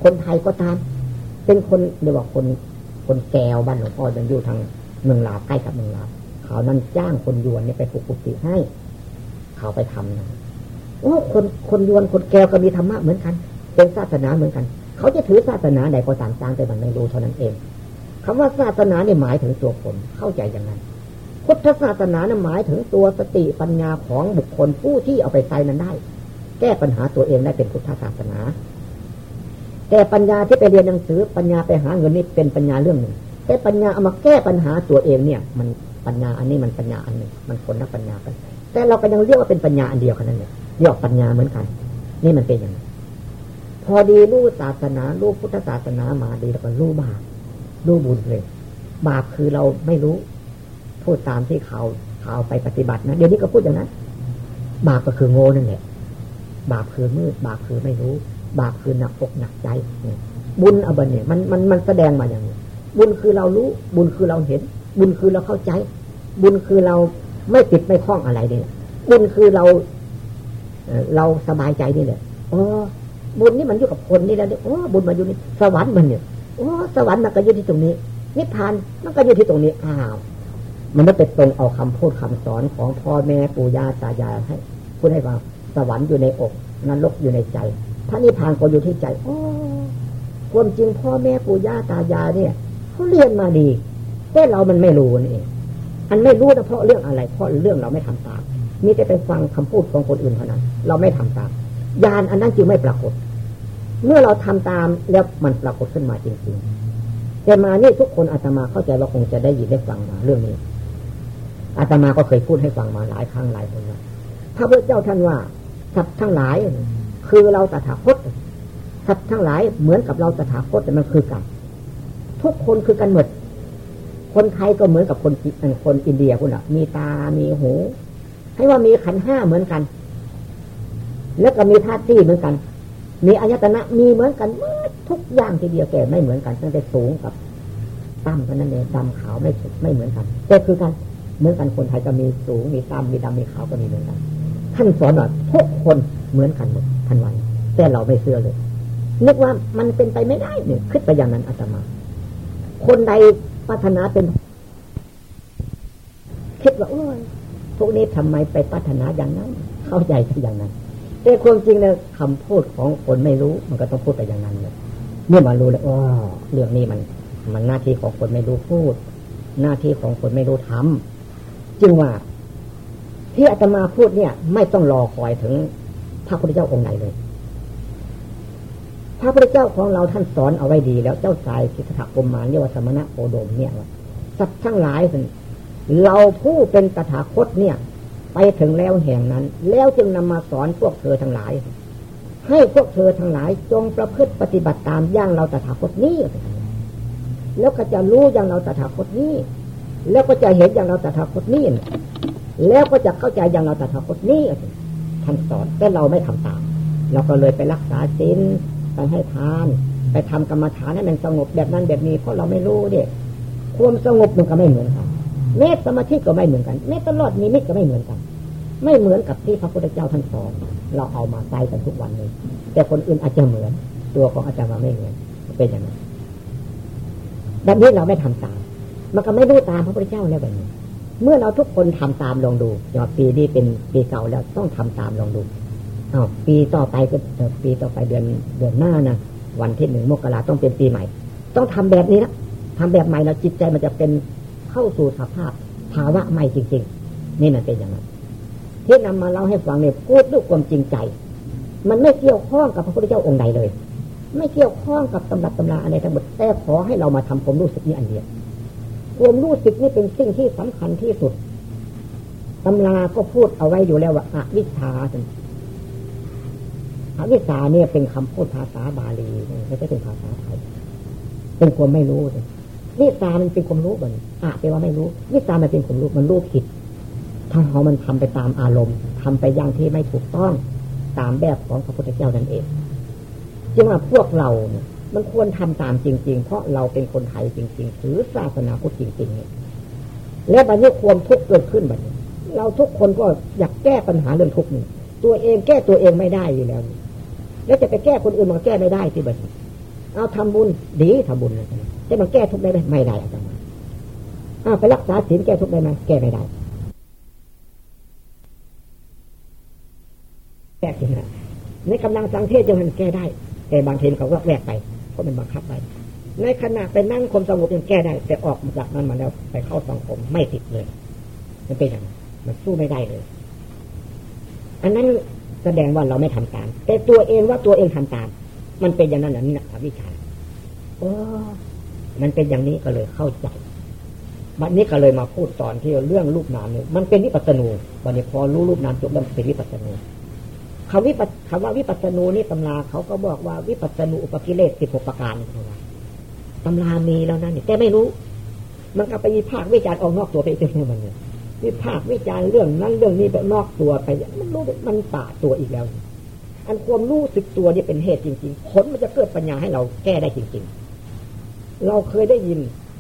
คนไทยก็ตาม เป็นคนเรียกว่าคน คนแก้วบ้านหลวงพ่อมันอยู่ทางเมืองลาวใกล้กับเมืองลาวเขานั้นจ้างคนยวนเนี่ยไปปลุกปุติให้ เขาไปทำนะโอ้คนคนยวนคนแก้วก็มีธรรมะเหมือนกัน เป็นศาสนาเหมือนกัน เขาจะถือศาสนาใดก็ตามจ้างแต่มันไม่รู้เท่านั้นเองคำว่าศาสนาเนี่ยหมายถึงตัวคนเข้าใจอย่างนั้น พุทธศาสนาเนี่ยหมายถึงตัวสติปัญญาของบุคคลผู้ที่เอาไปใส่นั้นได้ แก้ปัญหาตัวเองได้เป็นพุทธศาสนา แต่ปัญญาที่ไปเรียนหนังสือปัญญาไปหาเงินนี่เป็นปัญญาเรื่องหนึ่งแต่ปัญญาเอามาแก้ปัญหาตัวเองเนี่ย มันปัญญาอันนี้มันปัญญาอันหนึ่งมันคนละปัญญากัน แต่เราก็ยังเรียกว่าเป็นปัญญาอันเดียวกันนั่นแหละเรียกปัญญาเหมือนกัน นี่มันเป็นอย่างนี้พอดีรู้ศาสนารู้พุทธศาสนามาดีแล้วก็รู้บาปรู้บุญเลย บาปคือเราไม่รู้ พูดตามที่เขาเขาไปปฏิบัตินะเดี๋ยวนี้ก็พูดอย่างนั้นบาปก็คือโง่นั่นแหละบาปคือมืด บาปคือไม่รู้ บาปคือหนักอกหนักใจบุญอบันเนี่ยมันมันมันแสดงมาอย่างนี้บุญคือเรารู้ บุญคือเราเห็น บุญคือเราเข้าใจ บุญคือเราไม่ติดไม่คล้องอะไรเนี่ยบุญคือเราเราสบายใจนี่แหละอ๋อบุญนี่มันอยู่กับคนนี่แล้วเนี่ยโอ้บุญมาอยู่นี่สวรรค์มันเนี่ยโอ้สวรรค์มันก็อยู่ที่ตรงนี้นิพพานมันก็อยู่ที่ตรงนี้อ้าว มันไม่เป็นตรงเอาคำพูดคำสอนของพ่อแม่ปู่ย่าตายายให้พูดให้ฟังสวรรค์อยู่ในอกนรกอยู่ในใจพระนิพพานก็อยู่ที่ใจโอ้ความจริงพ่อแม่ปู่ย่าตายายเนี่ยเขาเรียนมาดี แต่เรามันไม่รู้นี่เองอันไม่รู้นะเพราะเรื่องอะไร เพราะเรื่องเราไม่ทำตามมีแต่ไปฟังคำพูดของคนอื่นเท่านั้น เราไม่ทำตามยานอันนั้นจึงไม่ปรากฏ เมื่อเราทำตามแล้วมันปรากฏขึ้นมาจริงๆแต่มานี่ทุกคนอาตมาเข้าใจว่าคงจะได้ยินได้ฟังมาเรื่องนี้ อาตมาก็เคยพูดให้ฟังมาหลายครั้งหลายคนแล้วพระพุทธเจ้าท่านว่าสัตว์ทั้งหลาย คือเราตถาคตสัตว์ทั้งหลายเหมือนกับเราตถาคตแต่มันคือกันทุกคนคือกันหมด คนไทยก็เหมือนกับคนคนอินเดียคุณอะ มีตา มีหู ให้ว่ามีขันห้าเหมือนกัน แล้วก็มีธาตุที่เหมือนกัน มีอายตนะมีเหมือนกันทุกอย่างทีเดียวแก่ไม่เหมือนกันตั้งแต่สูงกับต่ำเท่านั้นเองดำขาวไม่ไม่เหมือนกันแต่คือกัน มือนกันคนไทยจะมีสูงมีต่ำมีดำมีขาวก็มีเหมือนกันท่านสอนว่าทุกคนเหมือนกันหมดท่านวันแต่เราไม่เชื่อเลย นึกว่ามันเป็นไปไม่ได้เนี่ยคิดไปอย่างนั้นอาตมา คนใดพัฒนาเป็นคิดว่าโอ้ยพวกนี้ทำไมไปพัฒนาอย่างนั้น เข้าใจไปอย่างนั้น แต่ความจริงเนี่ยคำพูดของคนไม่รู้ มันก็ต้องพูดไปอย่างนั้นเลยเมื่อมารู้แล้วอ๋อเรื่องนี้มัน มันหน้าที่ของคนไม่รู้พูด หน้าที่ของคนไม่รู้ทำ จึงว่า ที่อาตมาพูดเนี่ย ไม่ต้องรอคอยถึงพระพุทธเจ้าองค์ไหนเลยพระพุทธเจ้าของเราท่านสอนเอาไว้ดีแล้วเจ้าชายสิทธัตถกรมมาเรียกว่าสมณะโอดมเนี่ยว่าสัตว์ทั้งหลายสิเราผู้เป็นตถาคตเนี่ย ไปถึงแล้วแห่งนั้น แล้วจึงนำมาสอนพวกเธอทั้งหลาย ให้พวกเธอทั้งหลายจงประพฤติปฏิบัติตามอย่างเราตถาคตนี้แล้วก็จะรู้อย่างเราตถาคตนี้ แล้วก็จะเห็นอย่างเราตถาคตนี้แล้วก็จะเข้าใจอย่างเราตถาคตนี้ท่านสอนแต่เราไม่ทำตาม เราก็เลยไปรักษาศีลไปให้ทาน ไปทำกรรมฐานให้มันสงบแบบนั้นแบบนี้เพราะเราไม่รู้เด็กความสงบมันก็ไม่เหมือนกันเมตสมาธิก็ไม่เหมือนกันเมตตลอดมีมิตก็ไม่เหมือนกัน ไม่เหมือนกับที่พระพุทธเจ้าท่านสอนเราเอามาใช้กันทุกวันเลยแต่คนอื่นอาจจะเหมือน ตัวของอาจารย์ว่าไม่เหมือนเป็นอย่างนั้นแบบนี้เราไม่ทำตาม มันก็ไม่รู้ตามพระพุทธเจ้าแล้วแบบนี้ เมื่อเราทุกคนทำตามลองดูอย่าปีนี้เป็นปีเก่าแล้วต้องทำตามลองดูอ้าวปีต่อไปก็ปีต่อไปเดือนเดือนหน้านะวันที่หนึ่งมกราต้องเป็นปีใหม่ ต้องทำแบบนี้นะทำแบบใหม่แล้วจิตใจมันจะเป็นเข้าสู่สภาพภาวะใหม่จริง ๆ นี่มันเป็นอย่างนั้นที่นำมาเล่าให้ฟังเนี่ยพูดด้วยความจริงใจ มันไม่เกี่ยวข้องกับพระพุทธเจ้าองค์ใดเลย ไม่เกี่ยวข้องกับตำรับตำราอะไรทั้งหมดแต่ขอให้เรามาทำความรู้สึกนี้อันเดียว ความรู้สึกนี่เป็นสิ่งที่สำคัญที่สุดตำราก็พูดเอาไว้อยู่แล้วว่าอวิชชาอวิชชาเนี่ยเป็นคำพูดภาษาบาลีไม่ใช่เป็นภาษาไทย เป็นความไม่รู้เลยวิชามันเป็นความรู้เหมือนอะแปลว่าไม่รู้ วิชามันเป็นความรู้มันรู้ผิดถ้าเขามันทำไปตามอารมณ์ทำไปอย่างที่ไม่ถูกต้องตามแบบของพระพุทธเจ้านั่นเองจึงว่าพวกเราเนี่ย มันควรทำตามจริง ๆ เพราะเราเป็นคนไทยจริง ๆ ถือศาสนาพุทธจริงๆเนี่ยและบัดนี้ความทุกข์เกิดขึ้นบัดนี้ เราทุกคนก็อยากแก้ปัญหาเรื่องทุกข์นี่ตัวเองแก้ตัวเองไม่ได้อยู่แล้ว แล้วจะไปแก้คนอื่นมันแก้ไม่ได้ที่บัดนี้เอาทำบุญดีทำบุญนะจะมาแก้ทุกข์ได้ไหมไม่ได้อาจารย์เอาไปรักษาศีลแก้ทุกข์ได้ไหมแก้ไม่ได้แก้จริงนะในกำลังสังเทศจะมันแก้ได้ แต่บางทีเขาก็แวกไป เพราะมันบังคับไปในขณะไปนั่งความสงบยังแก้ได้ แต่ออกมาจากนั้นมาแล้วไปเข้าสังคมไม่ติดเลย มันเป็นอย่างมันสู้ไม่ได้เลย อันนั้นแสดงว่าเราไม่ทำตาม แต่ตัวเองว่าตัวเองทำตาม มันเป็นอย่างนั้นนี่นะวิชาโอ้มันเป็นอย่างนี้ก็เลยเข้าใจวันนี้ก็เลยมาพูดตอนที่เรื่องรูปนามเนี่ยมันเป็นวิปัสสนูวันนี้พอรู้รูปนามจบแล้วเป็นวิปัสสนู คำวิปัสคำว่าวิปัสสนูนี่ตำราเขาก็บอกว่าวิปัสสนูอุปกิเลสสิบหกประการเขาตำรามีแล้วนั่นแต่ไม่รู้ มันก็ไปภาควิจารณ์ออกนอกตัวไปเองมันเนี่ยวิพากวิจารณ์เรื่องนั้นเรื่องนี้แบบนอกตัวไป มันรู้มันป่าตัวอีกแล้ว อันความรู้สึกตัวนี่เป็นเหตุจริง ๆ ผลมันจะเกิดปัญญาให้เราแก้ได้จริง ๆ เราเคยได้ยิน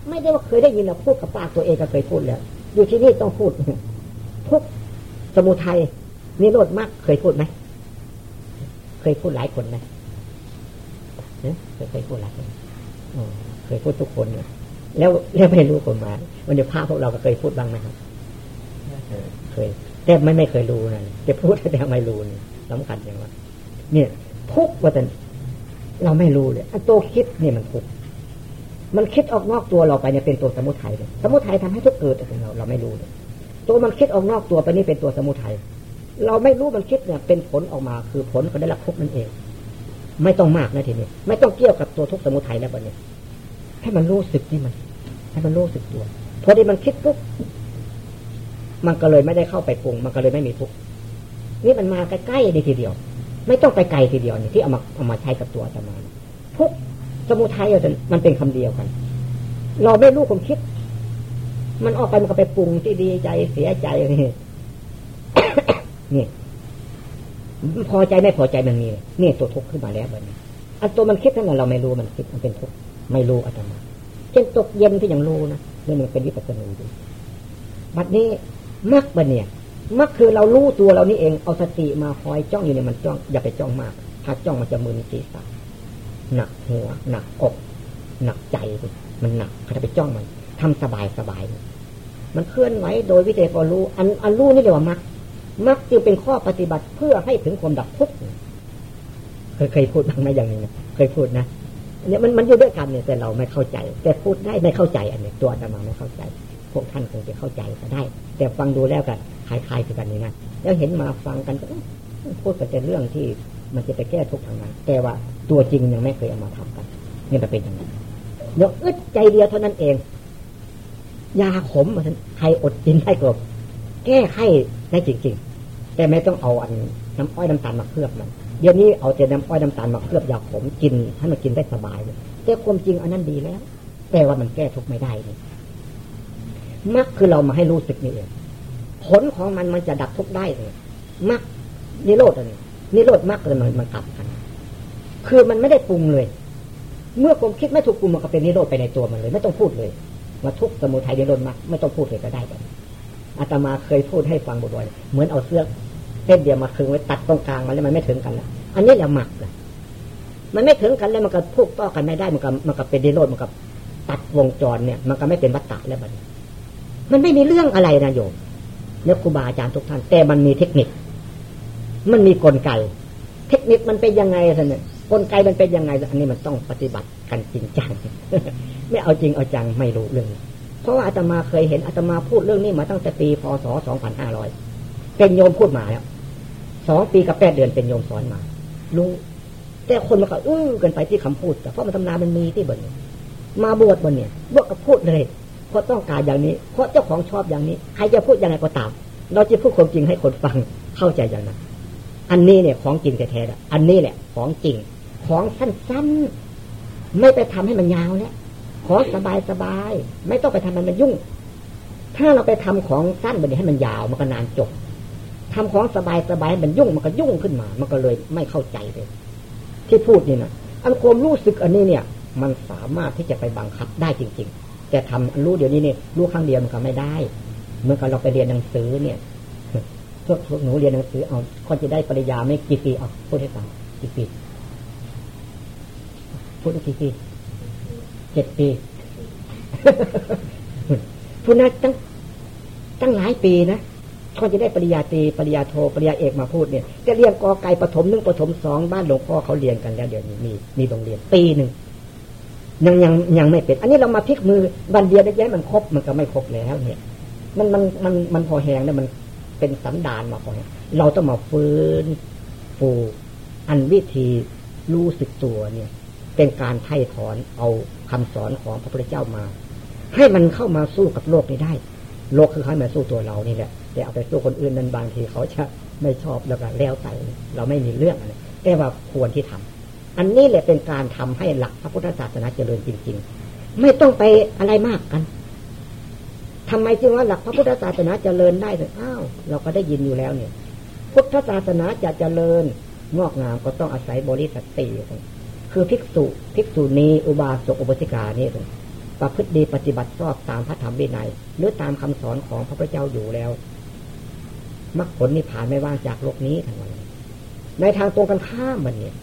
ไม่ได้ว่าเคยได้ยินเราพูดกับปากตัวเองก็เคยพูดแล้ว อยู่ที่นี่ต้องพูดทุกสมุทัยนิโรธมากเคยพูดไหม เคยพูดหลายคนไหมเนี่ยเคยพูดหลายคนเคยพูดทุกคนเนี่ยแล้วแล้วไม่รู้คนมาวันเดียวพาพวกเราก็เคยพูดบ้างไหมครับเคย แต่ไม่ไม่เคยรู้นะจะพูดแต่ไม่รู้นี่สำคัญอย่างว่าเนี่ยทุกว่าแต่เราไม่รู้เลยอันตัวคิดเนี่ยมันทุกมันคิดออกนอกตัวเราไปเนี่ยเป็นตัวสมุทัยเลยสมุทัยทำให้ทุกเกิดแต่เราเราไม่รู้เลยตัวมันคิดออกนอกตัวไปนี่เป็นตัวสมุทัย เราไม่รู้มันคิดเนี่ย เป็นผลออกมา คือผลก็ได้รับทุกนั่นเอง ไม่ต้องมากนะทีนี้ไม่ต้องเกี่ยวกับตัวทุกสมุทัยแล้วบัดนี้ให้มันรู้สึกนี่มัน ให้มันรู้สึกตัวพอที่มันคิดปุ๊บมันก็เลยไม่ได้เข้าไปปรุง มันก็เลยไม่มีทุกนี่มันมาใกล้ๆดีทีเดียว ไม่ต้องไปไกลทีเดียวนี่ที่เอามาเอามาใช้กับตัวจะมาทุกสมุทัยมันเป็นคำเดียวกัน เราไม่รู้ความคิด มันออกไปมันก็ไปปรุงที่ดีใจเสียใจนี่ นี่พอใจไม่พอใจมันมีนี่ตัวทุกข์ขึ้นมาแล้วแบบนี้อันตัวมันคิดทั้งนั้นเราไม่รู้มันคิดมันเป็นทุกข์ไม่รู้อาตมาเช่นตกเย็นที่ยังรู้นะนี่มันเป็นวิปัสสนาดูบัดนี้มักบะเนี่ยมักคือเรารู้ตัวเรานี่เองเอาสติมาคอยจ้องอยู่ในมันจ้องอย่าไปจ้องมาก ถ้าจ้องมันจะมึนศีรษะหนักหัว หนักอก หนักใจมันหนักถ้าไปจ้องมันทำสบายสบายมันเคลื่อนไหวโดยวิจัยพอรู้อันอันรู้นี่เรียกว่ามัก มักจึงเป็นข้อปฏิบัติเพื่อให้ถึงความดับทุกข์เคยเคยพูดบ้างไหมอย่างนี้นะเคยพูดนะเนี่ยมันมันอยู่ด้วยกันเนี่ยแต่เราไม่เข้าใจ แต่พูดได้ไม่เข้าใจอันนี้ตัวอาตมาไม่เข้าใจ พวกท่านคงจะเข้าใจก็ได้ แต่ฟังดูแล้วกันคล้ายๆกันนี่นะแล้วเห็นมาฟังกันก็พูดกันแต่เรื่องที่มันจะไปแก้ทุกทางนั้น แต่ว่าตัวจริงยังไม่เคยเอามาทำกันนี่มันเป็นอย่างนั้นเดี๋ยวอึดใจเดียวเท่านั้นเองยาขมมันใครอดกินได้กบ แก้ไข้ได้จริง ๆ แต่ไม่ต้องเอาอันน้ำอ้อยน้ำตาลมาเคลือบมันเดี๋ยวนี้เอาแต่น้ำอ้อยน้ำตาลมาเคลือบยาขมกินให้มันกินได้สบายเลยแต่ความจริงอันนั้นดีแล้ว แต่ว่ามันแก้ทุกไม่ได้เลยมักคือเรามาให้รู้สึกนี่เองผลของมันมันจะดับทุกได้เลยมักนิโรธอันนี้นิโรธมักเลยมันมันกลับกันคือมันไม่ได้ปรุงเลย เมื่อความคิดไม่ถูกปรุงมันก็เป็นนิโรธไปในตัวมันเลย ไม่ต้องพูดเลยมาทุกสมุทัยนิโรธมักไม่ต้องพูดเลยก็ได้แบบ อาตมาเคยพูดให้ฟังบ่อยๆเหมือนเอาเสื้อเส้นเดียวมาคึงไว้ตัดตรงกลางมันแล้วมันไม่ถึงกันแล้วอันนี้แหละหมักเลยมันไม่ถึงกันแล้วมันก็พูกต่อกันไม่ได้มันก็มันก็เป็นนิโรธมันก็ตัดวงจรเนี่ย มันก็ไม่เป็นวัตตะแล้วบัดนี้มันไม่มีเรื่องอะไรนะโยมเนี่ยครูบาอาจารย์ทุกท่าน แต่มันมีเทคนิค มันมีกลไก เทคนิคมันเป็นยังไงท่านเนี่ยกลไกมันเป็นยังไง อันนี้มันต้องปฏิบัติกันจริงจัง ไม่เอาจริงเอาจังไม่รู้เรื่อง เพราะว่าอาตมาเคยเห็นอาตมาพูดเรื่องนี้มาตั้งแต่ปีพศ2500เป็นโยมพูดมาแล้วสองปีกับแปดเดือนเป็นโยมสอนมารู้แต่คนมันก็อื้อกันไปที่คำพูดแต่เพราะมันตำนานมันมีที่บนมาบวชบนเนี่ยบวชก็พูดเลย เพราะต้องการอย่างนี้ เพราะเจ้าของชอบอย่างนี้ใครจะพูดยังไงก็ตาม เราจะพูดความจริงให้คนฟังเข้าใจอย่างนั้น อันนี้เนี่ยของจริงแท้ๆอันนี้แหละ ของจริง ของสั้นๆ ไม่ไปทำให้มันยาวแล้ว ขอสบายสบาย ไม่ต้องไปทำมันมันยุ่ง ถ้าเราไปทำของสั้นแบบนี้ให้มันยาวมันก็นานจบทำของสบายสบายมันยุ่งมันก็ยุ่งขึ้นมา มันก็เลยไม่เข้าใจเลย ที่พูดนี่นะอันความรู้สึกอันนี้เนี่ย มันสามารถที่จะไปบังคับได้จริง ๆ แต่ทำรู้เดี๋ยวนี้เนี่ยรู้ครั้งเดียวมันก็ไม่ได้เมื่อเราไปเรียนหนังสือเนี่ยพวกพวกหนูเรียนหนังสือเอาคนจะได้ปริญญาไม่กี่ปีเอาพูดให้ฟังกี่ปีพูดกี่ปี เจ็ดปีพูดนะตั้งตั้งหลายปีนะคนจะได้ปริญญาตรีปริญญาโทปริญญาเอกมาพูดเนี่ยจะเรียนกอไก่ปฐมหนึ่งปฐมสองบ้านหลวงพ่อเขาเรียนกันแล้วเดี๋ยวนี้มีมีโรงเรียนปีหนึ่งยังยังยังไม่เป็น อันนี้เรามาพลิกมือบันเดียวได้ย้มันครบมันก็ไม่ครบแล้ว เนี่ย มันมันมันมันพอแหงเนี่ยมันเป็นสันดานมาพอแหงเราต้องมาฟื้นฟูอันวิธีรู้สึกตัวเนี่ย เป็นการไถ่ถอนเอา คำสอนของพระพุทธเจ้ามา ให้มันเข้ามาสู้กับโลกนี้ได้ โลกคือให้มาสู้ตัวเรานี่แหละแต่เอาไปสู้คนอื่นนั้นบางทีเขาจะไม่ชอบแล้วก็แล้วไปเราไม่มีเรื่องอะไรแต่ว่าควรที่ทำอันนี้แหละเป็นการทำให้หลักพระพุทธศาสนาเจริญจริง ๆ ไม่ต้องไปอะไรมากกันทำไมจึงว่าหลักพระพุทธศาสนาเจริญได้ถึงอ้าวเราก็ได้ยินอยู่แล้วเนี่ย พุทธศาสนาจะเจริญงอกงามก็ต้องอาศัยบริสัทติ คือภิกษุภิกษุณีอุบาสกอุบาสิกานี่ประพฤติดีปฏิบัติชอบตามพระธรรมวินัยหรือตามคำสอนของพระพุทธเจ้าอยู่แล้วมรรคผลนิพพานไม่ว่างจากโลกนี้ทั้งวันในทางตรงกันข้ามมันเนี่ย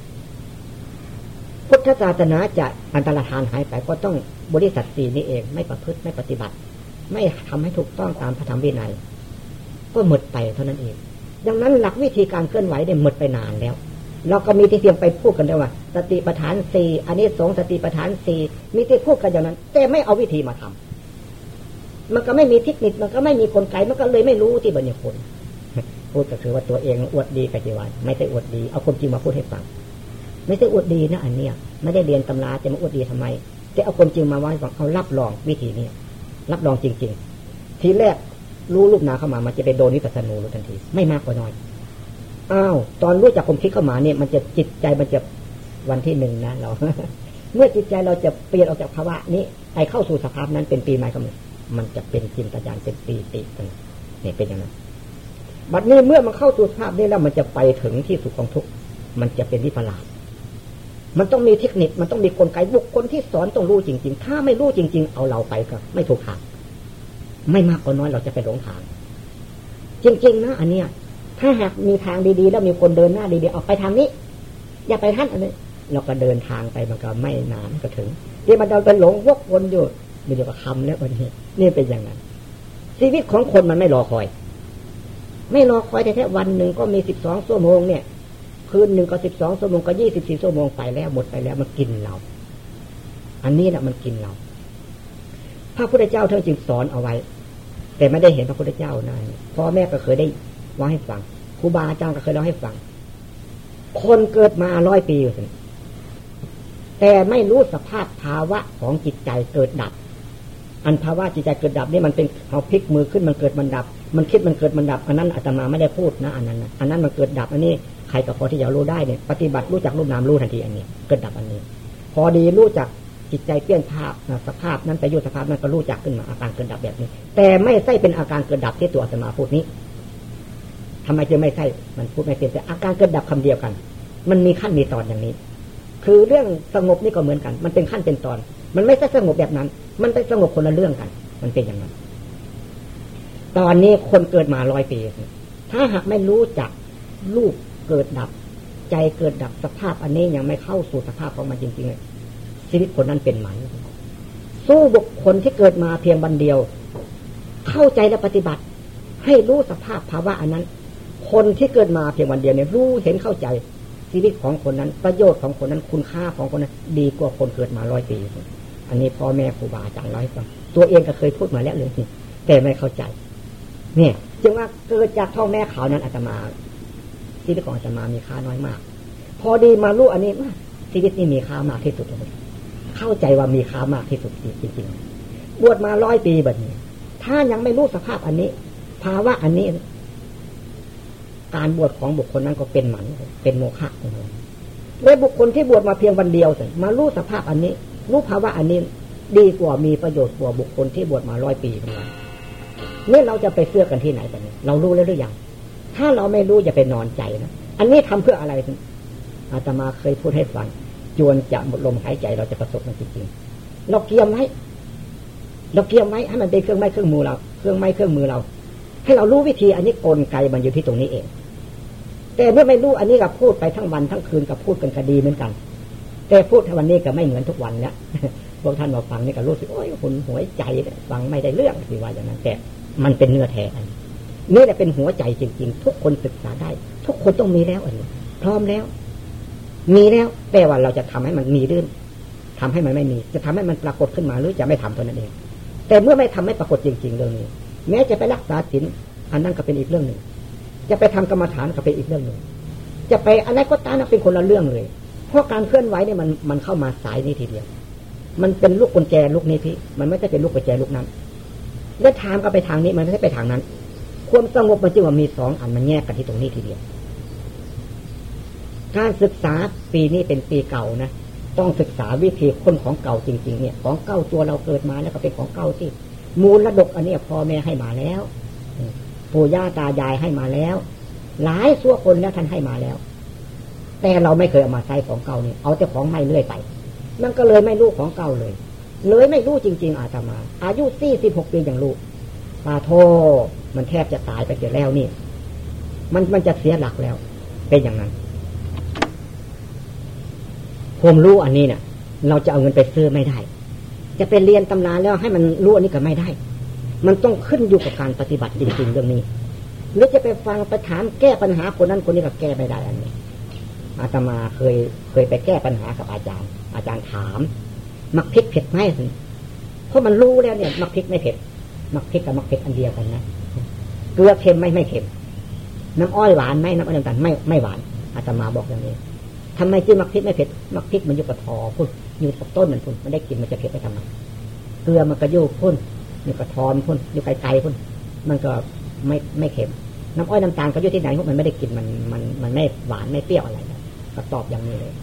พุทธศาสนาจะอันตรธานหายไปก็ต้องบริสัทสีนี้เองไม่ประพฤติไม่ปฏิบัติ ไม่ทำให้ถูกต้องตามพระธรรมวินัยก็หมดไปเท่านั้นเองดังนั้นหลักวิธีการเคลื่อนไหวได้หมดไปนานแล้ว เราก็มีที่เพียงไปพูดกันได้ว่า สติปัฏฐานสี่อันนี้สองสติปัฏฐานสี่มีที่พูดกันอย่างนั้น แต่ไม่เอาวิธีมาทำมันก็ไม่มีเทคนิคมันก็ไม่มีคนไกมันก็เลยไม่รู้ที่บัญญัติคนพูดก็คือว่าตัวเองอวดดีกับจีวันไม่ใช่อวดดีเอาความจริงมาพูดให้ฟังไม่ใช่อวดดีนะอันเนี้ยไม่ได้เรียนตำราจะมาอวดดีทำไมจะเอาความจริงมาว่าฟังเอารับรองวิธีนี้รับรองจริง ๆ ทีแรกรู้รูปนาเข้ามามันจะไปโดนวิปัสสนูรู้ทันที ไม่มากกว่าน้อย อ้าวตอนรู้จักความคิดเข้ามาเนี่ยมันจะจิตใจมันจะวันที่หนึ่งนะเรา เมื่อจิตใจเราจะเปลี่ยนออกจากภาวะนี้ไปเข้าสู่สภาพนั้นเป็นปีใหม่ก็มันจะเป็นจินตญาณเป็นปีติกันเนี่ยเป็นอย่างนั้นบัดนี้เมื่อมันเข้าสู่สภาพนี้แล้วมันจะไปถึงที่สุดของทุกมันจะเป็นวิประหลาสมันต้องมีเทคนิคมันต้องมีกลไกบุคคลที่สอนต้องรู้จริง ๆ ถ้าไม่รู้จริง ๆ เอาเราไปก็ไม่ถูกทางไม่มากก็น้อยเราจะไปหลงทาง จริง ๆ นะอันเนี้ย ถ้าหากมีทางดีๆ แล้วมีคนเดินหน้าดีๆออกไปทางนี้ อย่าไปท่านอันนี้เราก็เดินทางไปมันก็ไม่นานก็ถึงที่มันเราเป็นหลงวกวนอยู่มีเดียวกับคำแล้ววันนี้นี่เป็นอย่างนั้น ชีวิตของคนมันไม่รอคอย ไม่รอคอยแต่แค่วันหนึ่งก็มีสิบสองชั่วโมงเนี่ยคืนหนึ่งก็สิบสองชั่วโมงก็ยี่สิบสี่ชั่วโมงไปแล้วหมดไปแล้วมันกินเรา อันนี้แหละมันกินเราพระพุทธเจ้าท่านจึงสอนเอาไว้ แต่ไม่ได้เห็นพระพุทธเจ้านั่นพ่อแม่ก็เคยได้ ว่าให้ฟังครูบาอาจารย์ก็เคยเล่าให้ฟัง คนเกิดมาร้อยปีอยู่สิแต่ไม่รู้สภาพภาวะของจิตใจเกิดดับ อันภาวะจิตใจเกิดดับนี่มันเป็นเอาพลิกมือขึ้นมันเกิดมันดับ มันคิดมันเกิดมันดับ อันนั้นอาตมาไม่ได้พูดนะอันนั้นอันนั้นมันเกิดดับอันนี้ใครก็พอที่จะรู้ได้เนี่ยปฏิบัติรู้จักรูปนามรู้ทันทีอันนี้ เกิดดับอันนี้ พอดีรู้จักจิตใจเปลี่ยนภาพสภาพนั้นไปยุสภาพนั้นก็รู้จักขึ้นมาอาการเกิดดับแบบนี้ แต่ไม่ใช่เป็นอาการเกิดดับที่ตัวอาตมาพูดนี้ ทำไมจะไม่ใช่ มันพูดไม่เป็นแต่อาการเกิดดับคำเดียวกัน มันมีขั้นมีตอนอย่างนี้ คือเรื่องสงบนี่ก็เหมือนกัน มันเป็นขั้นเป็นตอน มันไม่ใช่สงบแบบนั้น มันเป็นสงบคนละเรื่องกัน มันเป็นอย่างนั้น ตอนนี้คนเกิดมาร้อยปี ถ้าหากไม่รู้จักลูกเกิดดับ ใจเกิดดับสภาพอันนี้ยังไม่เข้าสู่สภาพของมันจริงๆเลยชีวิตคนนั้นเป็นหมันสู้บุคคลที่เกิดมาเพียงบันเดียว เข้าใจและปฏิบัติ ให้รู้สภาพภาวะอันนั้น คนที่เกิดมาเพียงวันเดียวเนี่ยรู้เห็นเข้าใจชีวิตของคนนั้นประโยชน์ของคนนั้นคุณค่าของคนนั้น ดีกว่าคนเกิดมาร้อยปี อันนี้พ่อแม่ครูบาอาจารย์ร้อยฟังตัวเองก็เคยพูดมาแล้วเลยแต่ไม่เข้าใจ เนี่ยจึงว่าเกิดจากท้องแม่ขาวนั้นอาตมาชีวิตของอาตมามีค่าน้อยมาก พอดีมารู้อันนี้ชีวิตนี้มีค่ามากที่สุดเลยเข้าใจว่ามีค่ามากที่สุดจริงๆบวชมาร้อยปีแบบนี้ ถ้ายังไม่รู้สภาพอันนี้ ภาวะอันนี้ การบวชของบุคคลนั้นก็เป็นหมันเป็นโมฆะเลยบุคคลที่บวชมาเพียงวันเดียวสิมารู้สภาพอันนี้รู้ภาวะอันนี้ดีกว่ามีประโยชน์กว่าบุคคลที่บวชมาร้อยปีเป็นไงนี่เราจะไปเสื้อกันที่ไหนกันนี้ เรารู้แล้วหรือยังถ้าเราไม่รู้จะไปนอนใจนะอันนี้ทำเพื่ออะไรอาตมาเคยพูดให้ฟังจวนจะหมดลมหายใจเราจะประสบมันจริงๆเราเกียมไว้เราเกียมไว้ให้มันเป็นเครื่องไม้เครื่องมือเรา เครื่องไม้เครื่องมือเรา ให้เรารู้วิธีอันนี้กลไกมันอยู่ที่ตรงนี้เอง แต่เมื่อไม่รู้อันนี้กับพูดไปทั้งวันทั้งคืนกับพูดกันคดีเหมือนกัน แต่พูดวันนี้ก็ไม่เหมือนทุกวันแล้วพวกท่านมาฟังนี่ก็รู้สึกโอ้ยคุณหัวใจฟังไม่ได้เรื่องสิว่าอย่างนั้นแต่มันเป็นเนื้อแท้อันนี่แหละเป็นหัวใจจริง ๆ ทุกคนศึกษาได้ ทุกคนต้องมีแล้วอันนี้พร้อมแล้ว มีแล้วแต่ว่าเราจะทำให้มันมีรื่นทำให้มันไม่มี จะทำให้มันปรากฏขึ้นมาหรือจะไม่ทำตัวนั้นเอง แต่เมื่อไม่ทำให้ปรากฏจริง ๆ เรื่องนี้ แม้จะไปรักษาศีลอันนั้นก็เป็นอีกเรื่องหนึ่ง จะไปทำกรรมฐานก็เป็นอีกเรื่องหนึ่งจะไปอะไรก็ตามนั้นเป็นคนละเรื่องเลย เพราะการเคลื่อนไหวเนี่ยมันมันเข้ามาสายนี้ทีเดียว มันเป็นลูกกุญแจลูกนี้พี่มันไม่ใช่เป็นลูกกุญแจลูกนั้น แล้วทางก็ไปทางนี้มันไม่ใช่ไปทางนั้น ความสงบมันจึงว่ามีสองอันมันแยกกันที่ตรงนี้ทีเดียว การศึกษาปีนี้เป็นปีเก่านะต้องศึกษาวิธีคนของเก่าจริง ๆ เนี่ย ของเก่าตัวเราเกิดมาแล้วก็เป็นของเก่าที่มูลระดกอันนี้พ่อแม่ให้มาแล้ว ปู่ย่าตายายให้มาแล้ว หลายสั่วคนแล้วท่านให้มาแล้ว แต่เราไม่เคยเอามาใช้ของเก่าเนี่ยเอาแต่ของใหม่เรื่อยไป มันก็เลยไม่รู้ของเก่าเลย เลยไม่รู้จริง ๆ อาตมา อายุสี่สิบหกปีอย่างรู้ปาโทมันแทบจะตายไปเสียแล้วนี่ มันมันจะเสียหลักแล้ว เป็นอย่างนั้นผมรู้อันนี้เนะ่ยเราจะเอาเงินไปซื้อไม่ได้ จะไปเรียนตำราแล้วให้มันรู้อันนี้ก็ไม่ได้ มันต้องขึ้นอยู่กับการปฏิบัติจริงๆเรื่องนี้หรือจะไปฟังไปถามแก้ปัญหาคนนั้นคนนี้ก็แก้ไม่ได้อันนี้อาตมาเคยเคยไปแก้ปัญหากับอาจารย์ อาจารย์ถาม มักพริกเผ็ดไหมเพราะมันรู้แล้วเนี่ย มักพริกไม่เผ็ด มักพริกกับมักเผ็ดอันเดียวกันนะเกลือเค็มไม่ไม่เค็ม น้ำอ้อยหวานไหมน้ำอ้อยน้ำตาลไม่ไม่หวาน อาตมาบอกอย่างนี้ทำไมจึงมักพริกไม่เผ็ดมักพริกมันอยู่กับทอพุ่นอยู่กับต้นมันพุ่นมันได้กินมันจะเผ็ดไปทำไมเกลือมันก็ยู่พุ่น อยู่กับทอมพุ่นอยู่ไกลๆพุ่นมันก็ไม่ไม่เค็มน้ำอ้อยน้ำตาลก็อยู่ที่ไหนพวกมันไม่ได้กินมันมันมันไม่หวานไม่เปรี้ยวอะไรก็ตอบอย่างนี้เลย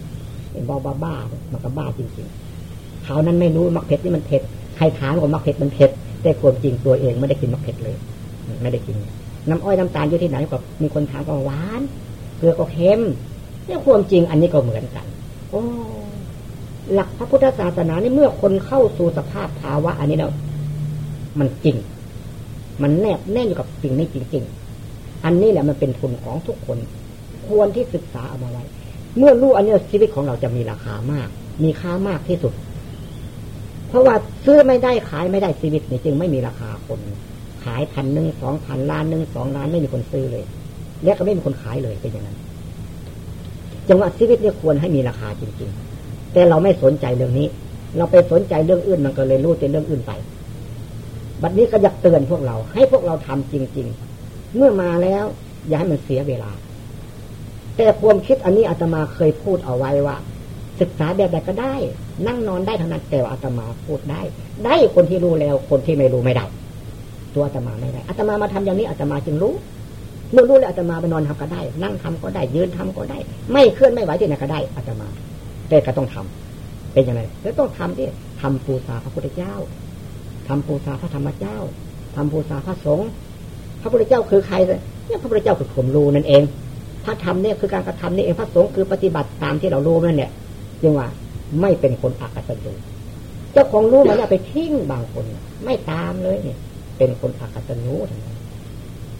เป็นบ้าบ้าบ้ามันก็บ้าจริงๆเขานั้นไม่รู้มักเผ็ดนี่มันเผ็ดใครถามว่ามักเผ็ดมันเผ็ดแต่ความจริงตัวเองไม่ได้กินมักเผ็ดเลย ไม่ได้กิน น้ำอ้อยน้ำตาลอยู่ที่ไหนก็มีคนถามก็หวานเกลือก็เค็มเนี่ยความจริงอันนี้ก็เหมือนกันโอ้หลักพระพุทธศาสนาในเมื่อคนเข้าสู่สภาพภาวะ อันนี้แล้ว มันจริง มันแนบแน่นอยู่กับสิ่งนี้จริง ๆ อันนี้แหละมันเป็นทุนของทุกคน ควรที่ศึกษาเอามาไว้ เมื่อรู้อันนี้ชีวิตของเราจะมีราคามาก มีค่ามากที่สุด เพราะว่าซื้อไม่ได้ขายไม่ได้ชีวิตนี่จึงไม่มีราคาคน ขายพันหนึ่งสองพันล้านหนึ่งสองล้านไม่มีคนซื้อเลย และก็ไม่มีคนขายเลยเป็นอย่างนั้นจังหวะชีวิตเนี่ยควรให้มีราคาจริง ๆ แต่เราไม่สนใจเรื่องนี้ เราไปสนใจเรื่องอื่นมันก็เลยรู้เป็นเรื่องอื่นไป บัดนี้ก็อยากเตือนพวกเรา ให้พวกเราทำจริง ๆ เมื่อมาแล้วอย่าให้มันเสียเวลา แต่ความคิดอันนี้อาตมาเคยพูดเอาไว้ว่า ศึกษาแบบใดก็ได้ นั่งนอนได้ทั้งนั้นแต่ว่าอาตมาพูดได้ ได้คนที่รู้แล้ว คนที่ไม่รู้ไม่ได้ ตัวอาตมาไม่ได้อาตมามาทำอย่างนี้อาตมาจึงรู้ เมื่อรู้แล้วอาตมาไปนอนทำก็ได้ นั่งทำก็ได้ ยืนทำก็ได้ ไม่เคลื่อนไม่ไหวที่ไหนก็ได้อาตมาแต่ก็ต้องทำเป็นยังไงแล้วต้องทำที่ทำปูซาพระพุทธเจ้า ทำปูซาพระธรรมเจ้าทำปูซาพระสงฆ์พระพุทธเจ้าคือใครเนี่ยพระพุทธเจ้าคือผมรู้นั่นเองพระธรรมเนี่ยคือการกระทำนี่เองพระสงฆ์คือปฏิบัติตามที่เรารู้นั่นเนี่ยจึงว่าไม่เป็นคนอักตันยูเจ้าของรู้มันไปทิ้งบางคน ไม่ตามเลยเนี่ย เป็นคนอักตันยูทั้งนั้น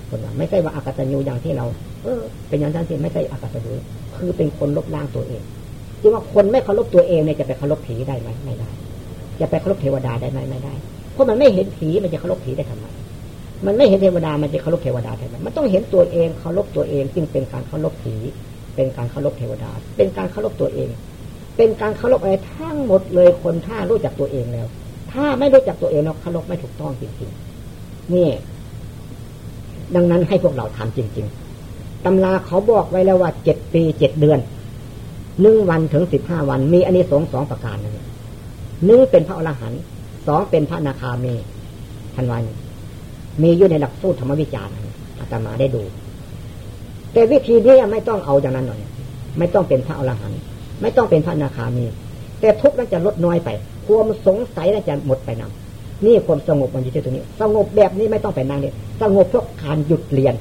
คนว่าไม่ใช่ว่าอักตันยูอย่างที่เรา เออ เป็นอย่างนั้นที่ไม่ใช่อักตันยูคือเป็นคนลบล้างตัวเองจึงว่าคนไม่เคารพตัวเองเนี่ยจะไปเคารพผีได้ไหมไม่ได้จะไปเคารพเทวดาได้ไหมไม่ได้ ราะมันไม่เห็นผีมันจะเคารพผีได้ทำไมมันไม่เห็นเทวดามันจะเคารพเทวดาได้ไหมมันต้องเห็นตัวเองเคารพตัวเองจึงเป็นการเคารพผี เป็นการเคารพเทวดา เป็นการเคารพตัวเอง เป็นการเคารพอะไรทั้งหมดเลยคนถ้ารู้จักตัวเองแล้ว ถ้าไม่รู้จักตัวเองเราเคารพไม่ถูกต้องจริงๆนี่ ดังนั้นให้พวกเราทำจริง ๆตำราเขาบอกไว้แล้วว่าเจ็ดปีเจ็ดเดือนหนึ่งวันถึงสิบห้าวัน มีอันนี้สองสองประการนึงหนึ่งเป็นพระอรหันต์ สองเป็นพระนาคามีทันวันมีอยู่ในหลักสูตรธรรมวิจารณ์อาตมาได้ดู แต่วิธีนี้ไม่ต้องเอาอย่างนั้นหน่อย ไม่ต้องเป็นพระอรหันต์ไม่ต้องเป็นพระนาคามี แต่ทุกข์นั้นจะลดน้อยไป ความสงสัยนั้นจะหมดไปนำนี่ความสงบมันอยู่ที่ตรงนี้ สงบแบบนี้ไม่ต้องไปนั่งเนี่ยสงบเพราะการหยุดเรียน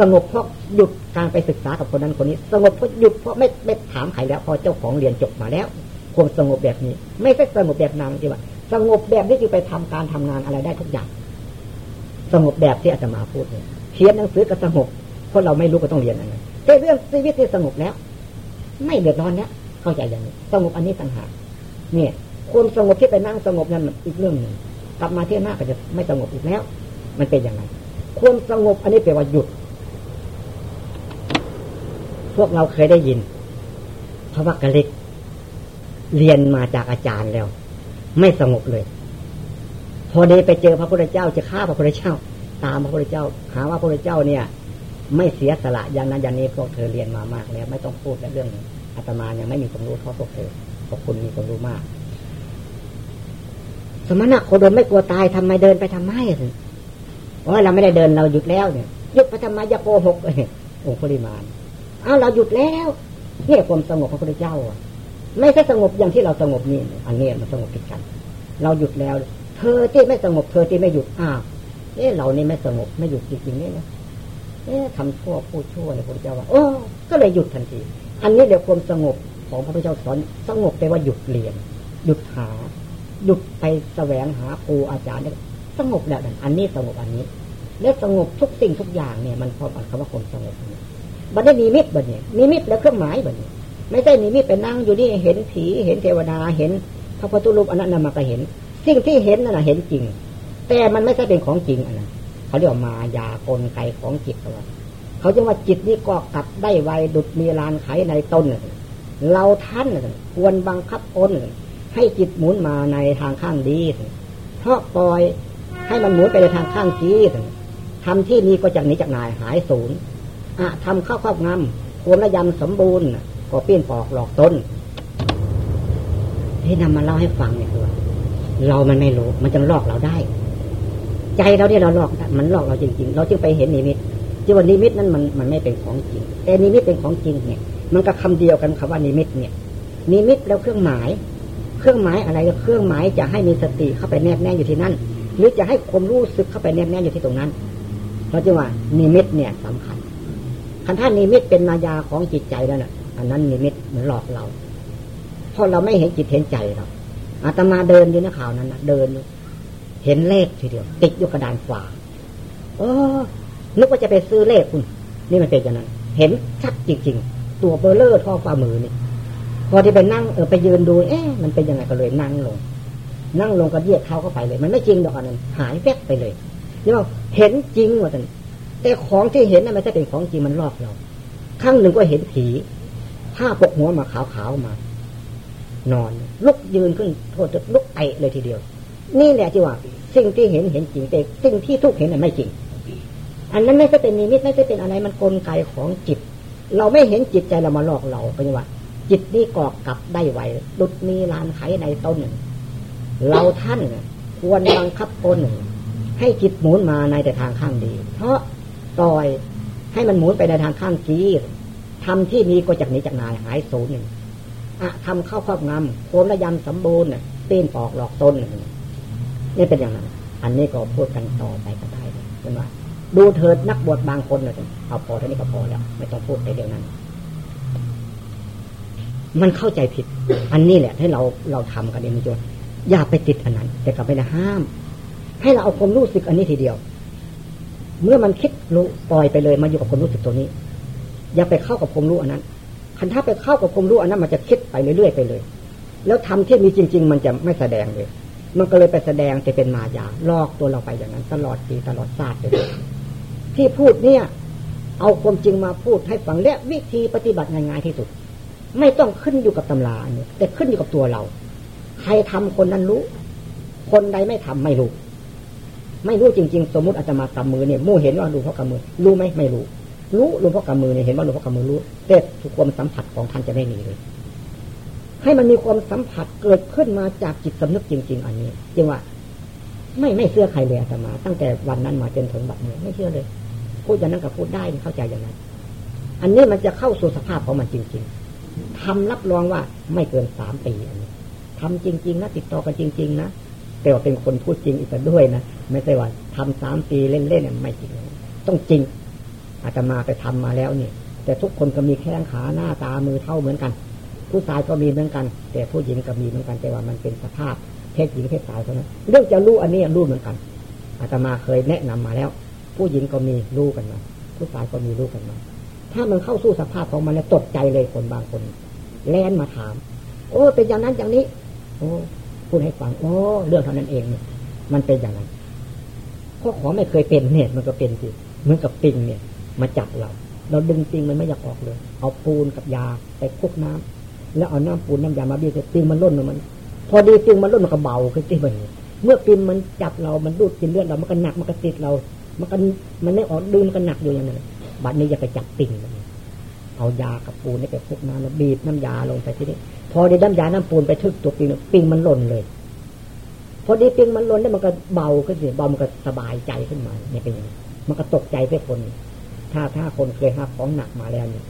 สงบเพราะหยุดการไปศึกษากับคนนั้นคนนี้ สงบเพราะหยุดเพราะไม่ไม่ถามใครแล้วพอเจ้าของเรียนจบมาแล้วความสงบแบบนี้ ไม่ใช่สงบแบบนางที่ว่า สงบแบบนี้คือไปทำการทำงานอะไรได้ทุกอย่าง สงบแบบที่อาจารมาพูดเนี่ยเขียนหนังสือก็สงบเพราะเราไม่รู้ก็ต้องเรียนอะไรแต่เรื่องชีวิตที่สงบแล้ว ไม่เดือดร้อนแล้วเข้าใจอย่างนี้สงบอันนี้ต่างหากเนี่ยความสงบที่ไปนั่งสงบนั้นอีกเรื่องหนึ่งกลับมาที่หน้าก็จะไม่สงบอีกแล้ว มันเป็นย่างไรความสงบอันนี้แปลว่าหยุด พวกเราเคยได้ยินพระวักกะล็กเรียนมาจากอาจารย์แล้ว ไม่สงบเลย พอเดไปเจอพระพุทธเจ้าจะฆ่าพระพุทธเจ้า ตามพระพุทธเจ้า หาว่าพระพุทธเจ้าเนี่ย ไม่เสียสละอย่างนั้นอย่างนี้พวกเธอเรียนมามากแล้ว ไม่ต้องพูดเรื่องอาตมายังไม่มีความรู้เท่าพวกเธอพวกคุณมีความรู้มาก สมณะโคดมไม่กลัวตายทำไมเดินไปทำไมสิโอ้เราไม่ได้เดินเราหยุดแล้วเนี่ยหยุดไปทำไมอย่าโกหกเลยโอ้ปริมาณอ้าวเราหยุดแล้วเนี่ยความสงบของพระพุทธเจ้าอะ ไม่ใช่สงบอย่างที่เราสงบนี่อันนี้มันสงบผิดกัน เราหยุดแล้ว เธอที่ไม่สงบเธอที่ไม่หยุดอ้าวเอ๊ะเรานี่ไม่สงบไม่หยุดจริงๆนี่นะเอ๊ะทำชั่วพูดชั่วเนี่ยพระเจ้าว่าโอ้ก็เลยหยุดทันที อันนี้เดี๋ยวความสงบของพระพุทธเจ้าสอนสงบแปลว่าหยุดเรียน หยุดหา หยุดไปแสวงหาครูอาจารย์เนี่ยสงบแล้วนั่นอันนี้สงบอันนี้ แล้วสงบทุกสิ่งทุกอย่างเนี่ยมันพร้อมกับคำว่าความสงบบัดนี้มีมิตรบัดนี้มีมิตรแล้วเครื่องหมายบัดนี้ ไม่ใช่มีมิตไปนั่งอยู่นี่เห็นผีเห็นเทวดาเห็นพระพุทธรูปอันนั้นมาก็เห็น สิ่งที่เห็นนั่นเห็นจริง แต่มันไม่ใช่เป็นของจริงอันนั้นเขาเรียกมายากลไกของจิตเขาเขาจะว่าจิตนี่ก็กลับได้ไวดุดมีลานไขในต้นเราท่านควรบังคับอ้นให้จิตหมุนมาในทางข้างดีเพราะปล่อยให้มันหมุนไปในทางข้างจีทำที่นี้ก็จากนี้จากนายหายศูนย์อะทำข้าวครอบงำควรระยำสมบูรณ์ ก็เปี้ยนปอกหลอกต้นที่นำมาเล่าให้ฟังเนี่ยคือเรามันไม่รู้ มันจะหลอกเราได้ ใจเราเนี่ยเราหลอกมันหลอกเราจริงๆ เราจึงไปเห็นนิมิตที่ว่านิมิตนั้นมันมันไม่เป็นของจริง แต่นิมิตเป็นของจริงเนี่ย มันก็คำเดียวกันคำว่านิมิตเนี่ย นิมิตแล้วเครื่องหมาย เครื่องหมายอะไรเครื่องหมายจะให้มีสติเข้าไปแนบแน่อยู่ที่นั่น หรือจะให้ความรู้สึกเข้าไปแนบแน่อยู่ที่ตรงนั้นเพราะจึงว่านิมิตเนี่ยสำคัญคันท่านนิมิตเป็นมายาของจิตใจแล้วน่ะ อันนั้นนิมิตมือนหลอกเรา เพราะเราไม่เห็นจิตเห็นใจเราอาตมาเดินอยู่ในข่าวนั้นนะเดิน เห็นเลขทีเดียว ติดอยู่กระดานฝาเออนึกว่าจะไปซื้อเลขคุณนี่มันเป็นอย่างนั้น เห็นชัดจริง ๆ ตัวเบลเลอร์ท่อฝ่ามือนี่พอที่ไปนั่งเออไปยืนดูเอ๊ะมันเป็นยังไงก็เลยนั่งลง นั่งลงก็เยียดเท้าเข้าไปเลย มันไม่จริงดอกอันนั้น หายแวบไปเลยนี่ว่าเห็นจริงว่าแต่แต่ของที่เห็นนั้นไม่ใช่เป็นของจริงมันหลอกเราครั้งหนึ่งก็เห็นผี ผ้าปกหัวมาขาวๆมา นอน ลุกยืนขึ้นโทษจะลุกไอเลยทีเดียว นี่แหละที่ว่า สิ่งที่เห็นเห็นจริงแต่สิ่งที่ทุกเห็นน่ะไม่จริง อันนั้นไม่ใช่เป็นนิมิตไม่ใช่เป็นอะไรมันกลไกของจิต เราไม่เห็นจิตใจเรามาหลอกเราเป็นว่า จิตนี่ก่อกลับได้ไหวดุดมีลานไขในต้นเราท่านควรบังคับตนให้จิตหมุนมาในแต่ทางข้างดี เพราะปล่อยให้มันหมุนไปในทางข้างกี ทำที่มีก็จากนี้จากนายหายศูนย์หนึ่งอะทำเข้าครอบงำโคนระยำสมบูรณ์ตีนปอกหลอกต้นนี่เป็นอย่างนั้น อันนี้ก็พูดกันต่อไปก็ได้เป็นว่า ดูเถิดนักบวชบางคนเลยเอาพอเท่านี้ก็พอแล้ว ไม่ต้องพูดในเรื่องนั้น มันเข้าใจผิด อันนี้แหละ ให้เราเราทำกันเองจนอย่าไปติดอันนั้น แต่กลับไปนะห้าม ให้เราเอาความรู้สึกอันนี้ทีเดียว เมื่อมันคิดรู้ปล่อยไปเลยมาอยู่กับความรู้สึกตัวนี้ อย่าไปเข้ากับความรู้อันนั้นคันถ้าไปเข้ากับความรู้อันนั้นมันจะคิดไปเรื่อยๆไปเลย แล้วทำที่มีจริง ๆ มันจะไม่แสดงเลย มันก็เลยไปแสดงจะเป็นมายาลอกตัวเราไปอย่างนั้น ตลอดปีตลอดศาสตร์เลยที่พูดเนี่ย เอาความจริงมาพูดให้ฟังและวิธีปฏิบัติง่ายๆที่สุด ไม่ต้องขึ้นอยู่กับตำราเนี่ยแต่ขึ้นอยู่กับตัวเรา ใครทำคนนั้นรู้ คนใดไม่ทำไม่รู้ ไม่รู้จริง ๆ สมมุติอาจจะมากำมือเนี่ยมู่เห็นว่าหลวงพ่อกำมือ รู้ไหมไม่รู้ รู้หลวงพ่อกำมือเนี่ยเห็นว่าหลวงพ่อกำมือรู้แต่ทุกความสัมผัสของท่านจะไม่มีเลย ให้มันมีความสัมผัสเกิดขึ้นมาจากจิตสำนึกจริง ๆ อันนี้จึงว่า ไม่ไม่เชื่อใครเลยอาตมา ตั้งแต่วันนั้นมาจนถึงบัดนี้ไม่เชื่อเลย พูดอย่างนั้นกับพูดได้เข้าใจอย่างนั้น อันนี้มันจะเข้าสู่สภาพของมันจริง ๆทำรับรองว่าไม่เกินสามปีอันนี้ทำจริง ๆ นะติดต่อกันจริง ๆ นะแต่ว่าเป็นคนพูดจริงอีกด้วยนะไม่ใช่ว่าทำสามปีเล่นๆเนี่ยไม่จริง ต้องจริง อาตมาไปทำมาแล้วเนี่ย แต่ทุกคนก็มีแข้งขาหน้าตามือเท่าเหมือนกัน ผู้ชายก็มีเหมือนกัน แต่ผู้หญิงก็มีเหมือนกัน แต่ว่ามันเป็นสภาพเพศหญิงเพศชายเท่านั้นเรื่องจะรู้อันนี้รู้เหมือนกันอาตมาเคยแนะนำมาแล้ว ผู้หญิงก็มีลูกกันมาผู้ชายก็มีลูกกันมาถ้ามันเข้าสู่สภาพของมันแล้วตกใจเลยคนบางคนแลนมาถาม โอ้เป็นอย่างนั้นอย่างนี้ โอ้พูดให้ฟังโอ้เรื่องเท่านั้นเองเนี่ยมันเป็นอย่างนั้นเพราะขอไม่เคยเป็นเนี่ยมันก็เป็นสิเหมือนกับปิงเนี่ย มาจับเรา เราดึงปิงมันไม่อยากออกเลย เอาปูนกับยาไปคลุกน้ำแล้วเอาน้ำปูนน้ำยามาบีบปิงมันล่นมัน พอดีปิงมันล่นมันก็เบาขึ้นที่มันเมื่อปิงมันจับเรา มันดูดกินเลือดเรา มันก็หนัก มันก็ติดเรา มันก็มันไม่ออกดึงมันก็หนักอยู่อย่างนั้นบัดนี้อย่าไปจับปิ่งเอายากับปูนนี่ไปพุกน้ำแล้วบีบน้ำยาลงไปที่นี่พอได้น้ำยาน้ำปูนไปทึกตัวปิงปิงมันหล่นเลย พอดีปิงมันหล่นแล้วมันก็เบาขึ้นสิเบามันก็สบายใจขึ้นมาเนี่ยเป็นอย่างนี้มันก็ตกใจเพื่อคน ถ้าถ้าคนเคยหาของหนักมาแล้วเนี่ย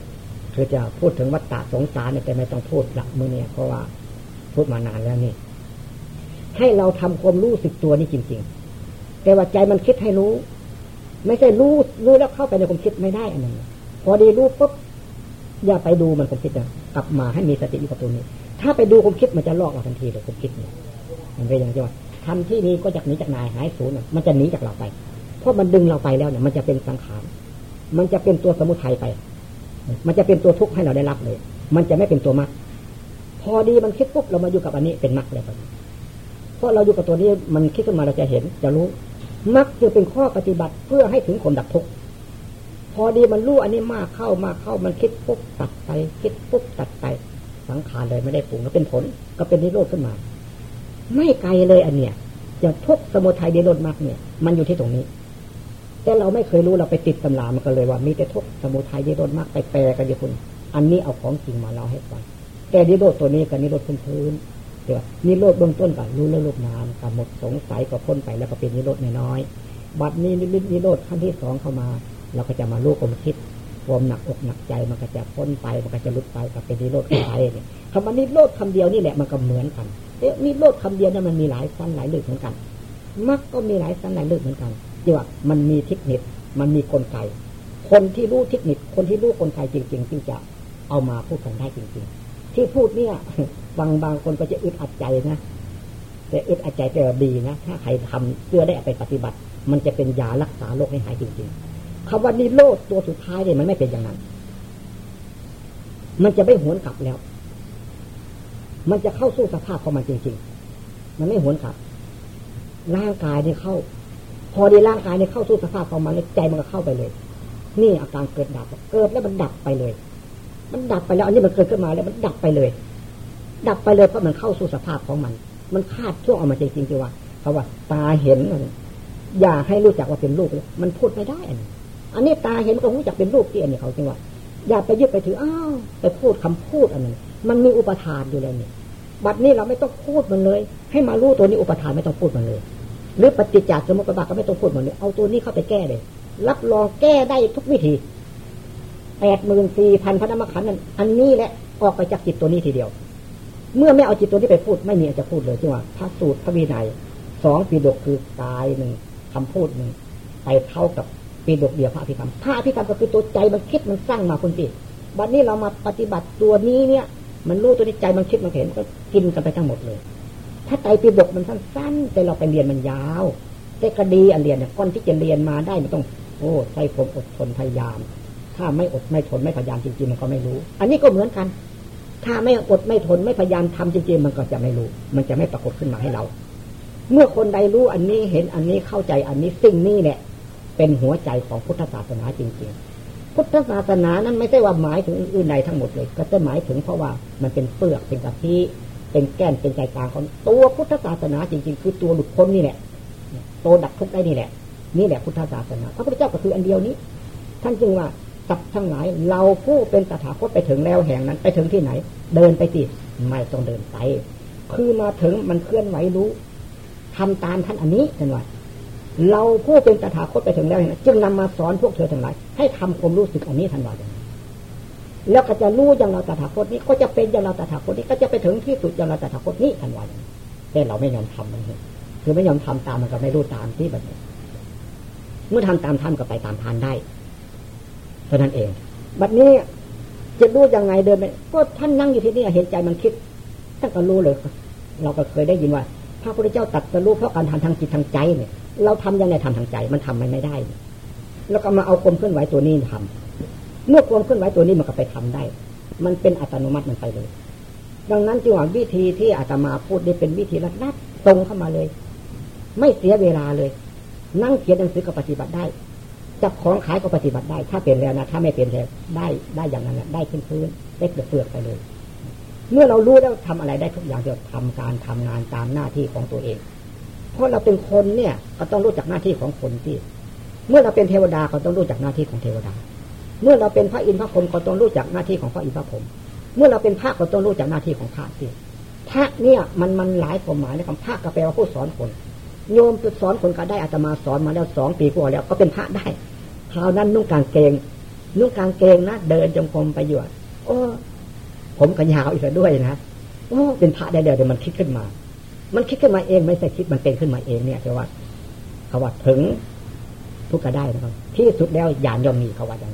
คือจะพูดถึงวัฏฏะสงสารเนี่ยแต่ไม่ต้องพูดลักมือเนี่ยเพราะว่าพูดมานานแล้วนี่ ให้เราทำความรู้สึกตัวนี่จริง ๆ แต่ว่าใจมันคิดให้รู้ ไม่ใช่รู้รู้แล้วเข้าไปในความคิดไม่ได้อันนั้นพอดีรู้ปุ๊บอย่าไปดูมันความคิดนะกลับมาให้มีสติอยู่กับตัวนี้ ถ้าไปดูความคิดมันจะลอกเราทันทีเลยความคิดเนี่ยมันเป็นอย่างที่ว่าทำที่นี้ก็จะหนีจากนายหายศูนย์มันจะหนีจากเราไป เพราะมันดึงเราไปแล้วเนี่ยมันจะเป็นสังขาร มันจะเป็นตัวสมุทัยไป มันจะเป็นตัวทุกข์ให้เราได้รับเลย มันจะไม่เป็นตัวมรรคพอดีมันคิดปุ๊บเรามาอยู่กับอันนี้เป็นมรรคเลยเพราะเราอยู่กับตัวนี้มันคิดขึ้นมาเราจะเห็น จะรู้มักจึงเป็นข้อปฏิบัติเพื่อให้ถึงคนดับทุกข์พอดีมันรู้อันนี้มากเข้ามากเข้ามันคิดปุ๊บตัดไป คิดปุ๊บตัดไป สังขารเลยไม่ได้ปรุงแล้วเป็นผล ก็เป็นนิโรธขึ้นมา ไม่ไกลเลยอันเนี้ยอย่างทุกสมุทัยนิโรธมากเนี่ย มันอยู่ที่ตรงนี้ แต่เราไม่เคยรู้เราไปติดตำรามันก็เลยว่ามีแต่ทุกสมุทัยนิโรธมากไปแปลกันอยู่คุณ อันนี้เอาของจริงมาเล่าให้ฟังแต่นิโรธตัวนี้กับนิโรธพื้นเดี๋ยวนิโรธเบื้องต้นก่อนรู้เรื่องรูปนามกับหมดสงสัยก็พ้นไปแล้วก็เป็นนิโรธน้อยๆบัดนี้นิโรธขั้นที่สองเข้ามา เราก็จะมาลูกอมคิดความหนักอกหนักใจมันก็จะพ้นไปมันก็จะลุดไปกับเป็นนิโรธไปเนี่ยคำว่านิโรธคำเดียวนี่แหละมันก็เหมือนกันเอ๊ะนิโรธคำเดียวนี่มันมีหลายสั้นหลายลึกเหมือนกันมักก็มีหลายสั้นหลายลึกเหมือนกัน จีว่ามันมีเทคนิค มันมีกลไก คนที่รู้เทคนิค คนที่รู้กลไกจริงๆจึงจะเอามาพูดกันได้จริง ๆ ที่พูดเนี่ย บางบางคนก็จะอึดอัดใจนะแต่อึดอัดใจแต่ดีนะถ้าใครทำเพื่อได้ไปปฏิบัติ มันจะเป็นยารักษาโรคให้หายจริง ๆคำว่านิโรธตัวสุดท้ายเนี่ยมันไม่เป็นอย่างนั้น มันจะไม่หวนกลับแล้ว มันจะเข้าสู้สภาพของมันจริง ๆ มันไม่หวนกลับร่างกายเนี่เข้า พอดีร่างกายเนี่ยเข้าสู้สภาพของมันแล้วใจมันก็เข้าไปเลย นี่อาการเกิดดับเกิดแล้วมันดับไปเลย มันดับไปแล้วอันนี้มันเกิดขึ้นมาแล้วมันดับไปเลย ดับไปเลยเพราะมันเข้าสู่สภาพของมัน มันคาดช่วงออกมาจริงๆคือว่าเขาว่า ตาเห็นอย่าให้รู้จักว่าเป็นรูปเลยมันพูดไม่ได้ อันนี้อันนี้ตาเห็นก็รู้จักเป็นรูปที่อันนี้เขาจริงว่า อย่าไปยึดไปถืออ้าวไปพูดคำพูดอันนี้มันมีอุปทานอยู่แล้วนี่บัดนี้เราไม่ต้องพูดมันเลย ให้มารู้ตัวนี้อุปทานไม่ต้องพูดมันเลย หรือปฏิจจสมุปบาทก็ไม่ต้องพูดหมันเลยเอาตัวนี้เข้าไปแก้เลย รับรองแก้ได้ทุกวิธีแปดหมื่นสี่พันพระนามขันนั้นอันนี้แหละออกไปจากจิตตัวนี้ทีเดียว เมื่อไม่เอาจิตตัวนี้ไปพูด ไม่มีจะพูดเลยที่ว่าพระสูตรพระวินัยสองปีดกคือกายหนึ่งคำพูดหนึ่งไปเท่ากับปีดกเดียวพระอภิธรรมพระอภิธรรมก็คือตัวใจมันคิดมันสร้างมาคนติวันนี้เรามาปฏิบัติตัวนี้เนี่ย มันรู้ตัวนี้ใจมันคิดมันเห็นก็กินกันไปทั้งหมดเลย ถ้าใจปีดกมันสั้น ๆ แต่เราไปเรียนมันยาว แต่คดีอันเรียนเนี่ยก่อนที่จะเรียนมาได้มันต้อง โอ้ใช้ผมอดทนพยายาม ถ้าไม่อดไม่ทนไม่พยายามจริงๆมันก็ไม่รู้ อันนี้ก็เหมือนกัน ถ้าไม่อดไม่ทนไม่พยายามทำจริง ๆ มันก็จะไม่รู้ มันจะไม่ปรากฏขึ้นมาให้เรา เมื่อคนใดรู้อันนี้เห็นอันนี้เข้าใจอันนี้สิ่งนี้แหละเป็นหัวใจของพุทธศาสนาจริง ๆพุทธศาสนานั้นไม่ใช่ว่าหมายถึงอื่นใดทั้งหมดเลย ก็จะหมายถึงเพราะว่ามันเป็นเปลือกเป็นกะทิ เป็นแก้นเป็นใจกลางของตัวพุทธศาสนาจริง ๆ คือตัวหลุดพ้นนี่แหละตัวดับทุกข์ได้นี่แหละ นี่แหละพุทธศาสนาพระพุทธเจ้าก็คืออันเดียวนี้ ท่านจึงว่าสัตว์ทั้งหลายเราผู้เป็นตถาคตไปถึงแล้วแห่งนั้น ไปถึงที่ไหน เดินไปติไม่ต้องเดินไป คือมาถึงมันเคลื่อนไหวรู้ทำตามท่านอันนี้กันว่าเราผู้เป็นตถาคตไปถึงแล้วแห่งนั้นจึงนำมาสอนพวกเธอทั้งหลายให้ทำความรู้สึกอันนี้ทันว่า แล้วก็จะรู้อย่างเราตถาคตนี้ ก็จะเป็นอย่างเราตถาคตนี้ ก็จะไปถึงที่สุดอย่างเราตถาคตนี้ทันว่าแต่เราไม่ยอมทำมันเองคือไม่ยอมทำตามมันก็ไม่รู้ตามที่แบบนี้เมื่อทำตามท่านก็ไปตามทานได้เท่านั้นเองบัดนี้จะรู้ยังไงเดินไปก็ท่านนั่งอยู่ที่นี่เห็นใจมันคิดท่านก็รู้เลย เราก็เคยได้ยินว่า พระพุทธเจ้าตัดสรู้เพราะการทำทางจิตทางใจเนี่ย เราทำยังไงทำทางใจมันทำมันไม่ได้ แล้วก็มาเอาความเคลื่อนไหวตัวนี้ทำ เมื่อความเคลื่อนไหวตัวนี้มันก็ไปทำได้ มันเป็นอัตโนมัติมันไปเลย ดังนั้นจึงว่าวิธีที่อาตมาพูดได้เป็นวิธีรัดรัดตรงเข้ามาเลย ไม่เสียเวลาเลย นั่งเขียนหนังสือก็ปฏิบัติได้จับของขายก็ปฏิบัติได้ ถ้าเป็นแล้วนะถ้าไม่เป็นแล้วได้ได้อย่างนั้นแหละได้ขึ้นพื้นได้เปลือกไปเลย เมื่อเรารู้แล้วทำอะไรได้ทุกอย่างเดียวทำการทำงานตามหน้าที่ของตัวเอง เพราะเราเป็นคนเนี่ย ก็ต้องรู้จักหน้าที่ของคนที่ เมื่อเราเป็นเทวดาก็ต้องรู้จักหน้าที่ของเทวดา เมื่อเราเป็นพระอินทร์พระพรหมก็ต้องรู้จักหน้าที่ของพระอินทร์พระพรหมเมื่อเราเป็นพระก็ต้องรู้จักหน้าที่ของพระที่พระเนี่ยมันมันหลายความหมายในคำพระก็แปลว่าผู้สอนคน โยมสอนคนก็ได้อาตมาสอนมาแล้วสองปีกว่าแล้วก็เป็นพระได้คราวนั้นนุ่งกางเกง นุ่งกางเกงนะเดินจงกรมไปอยู่โอ้ผมก็ยาวอีกแล้วด้วยนะโอ้เป็นพระได้เดี๋ยวมันคิดขึ้นมา มันคิดขึ้นมาเองไม่ใช่คิดมันเป็นขึ้นมาเองเนี่ยแต่ว่าเขาว่าถึงทุกข์ก็ได้นะครับที่สุดแล้วย่าย่อมมีเขาว่าอย่าง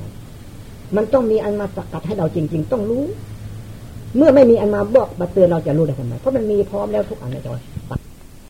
นั้น มันต้องมีอันมาสกัดให้เราจริง ๆ ต้องรู้ เมื่อไม่มีอันมาบอกมาเตือนเราจะรู้ได้ทำไมเพราะมันมีพร้อมแล้วทุกอันในจอย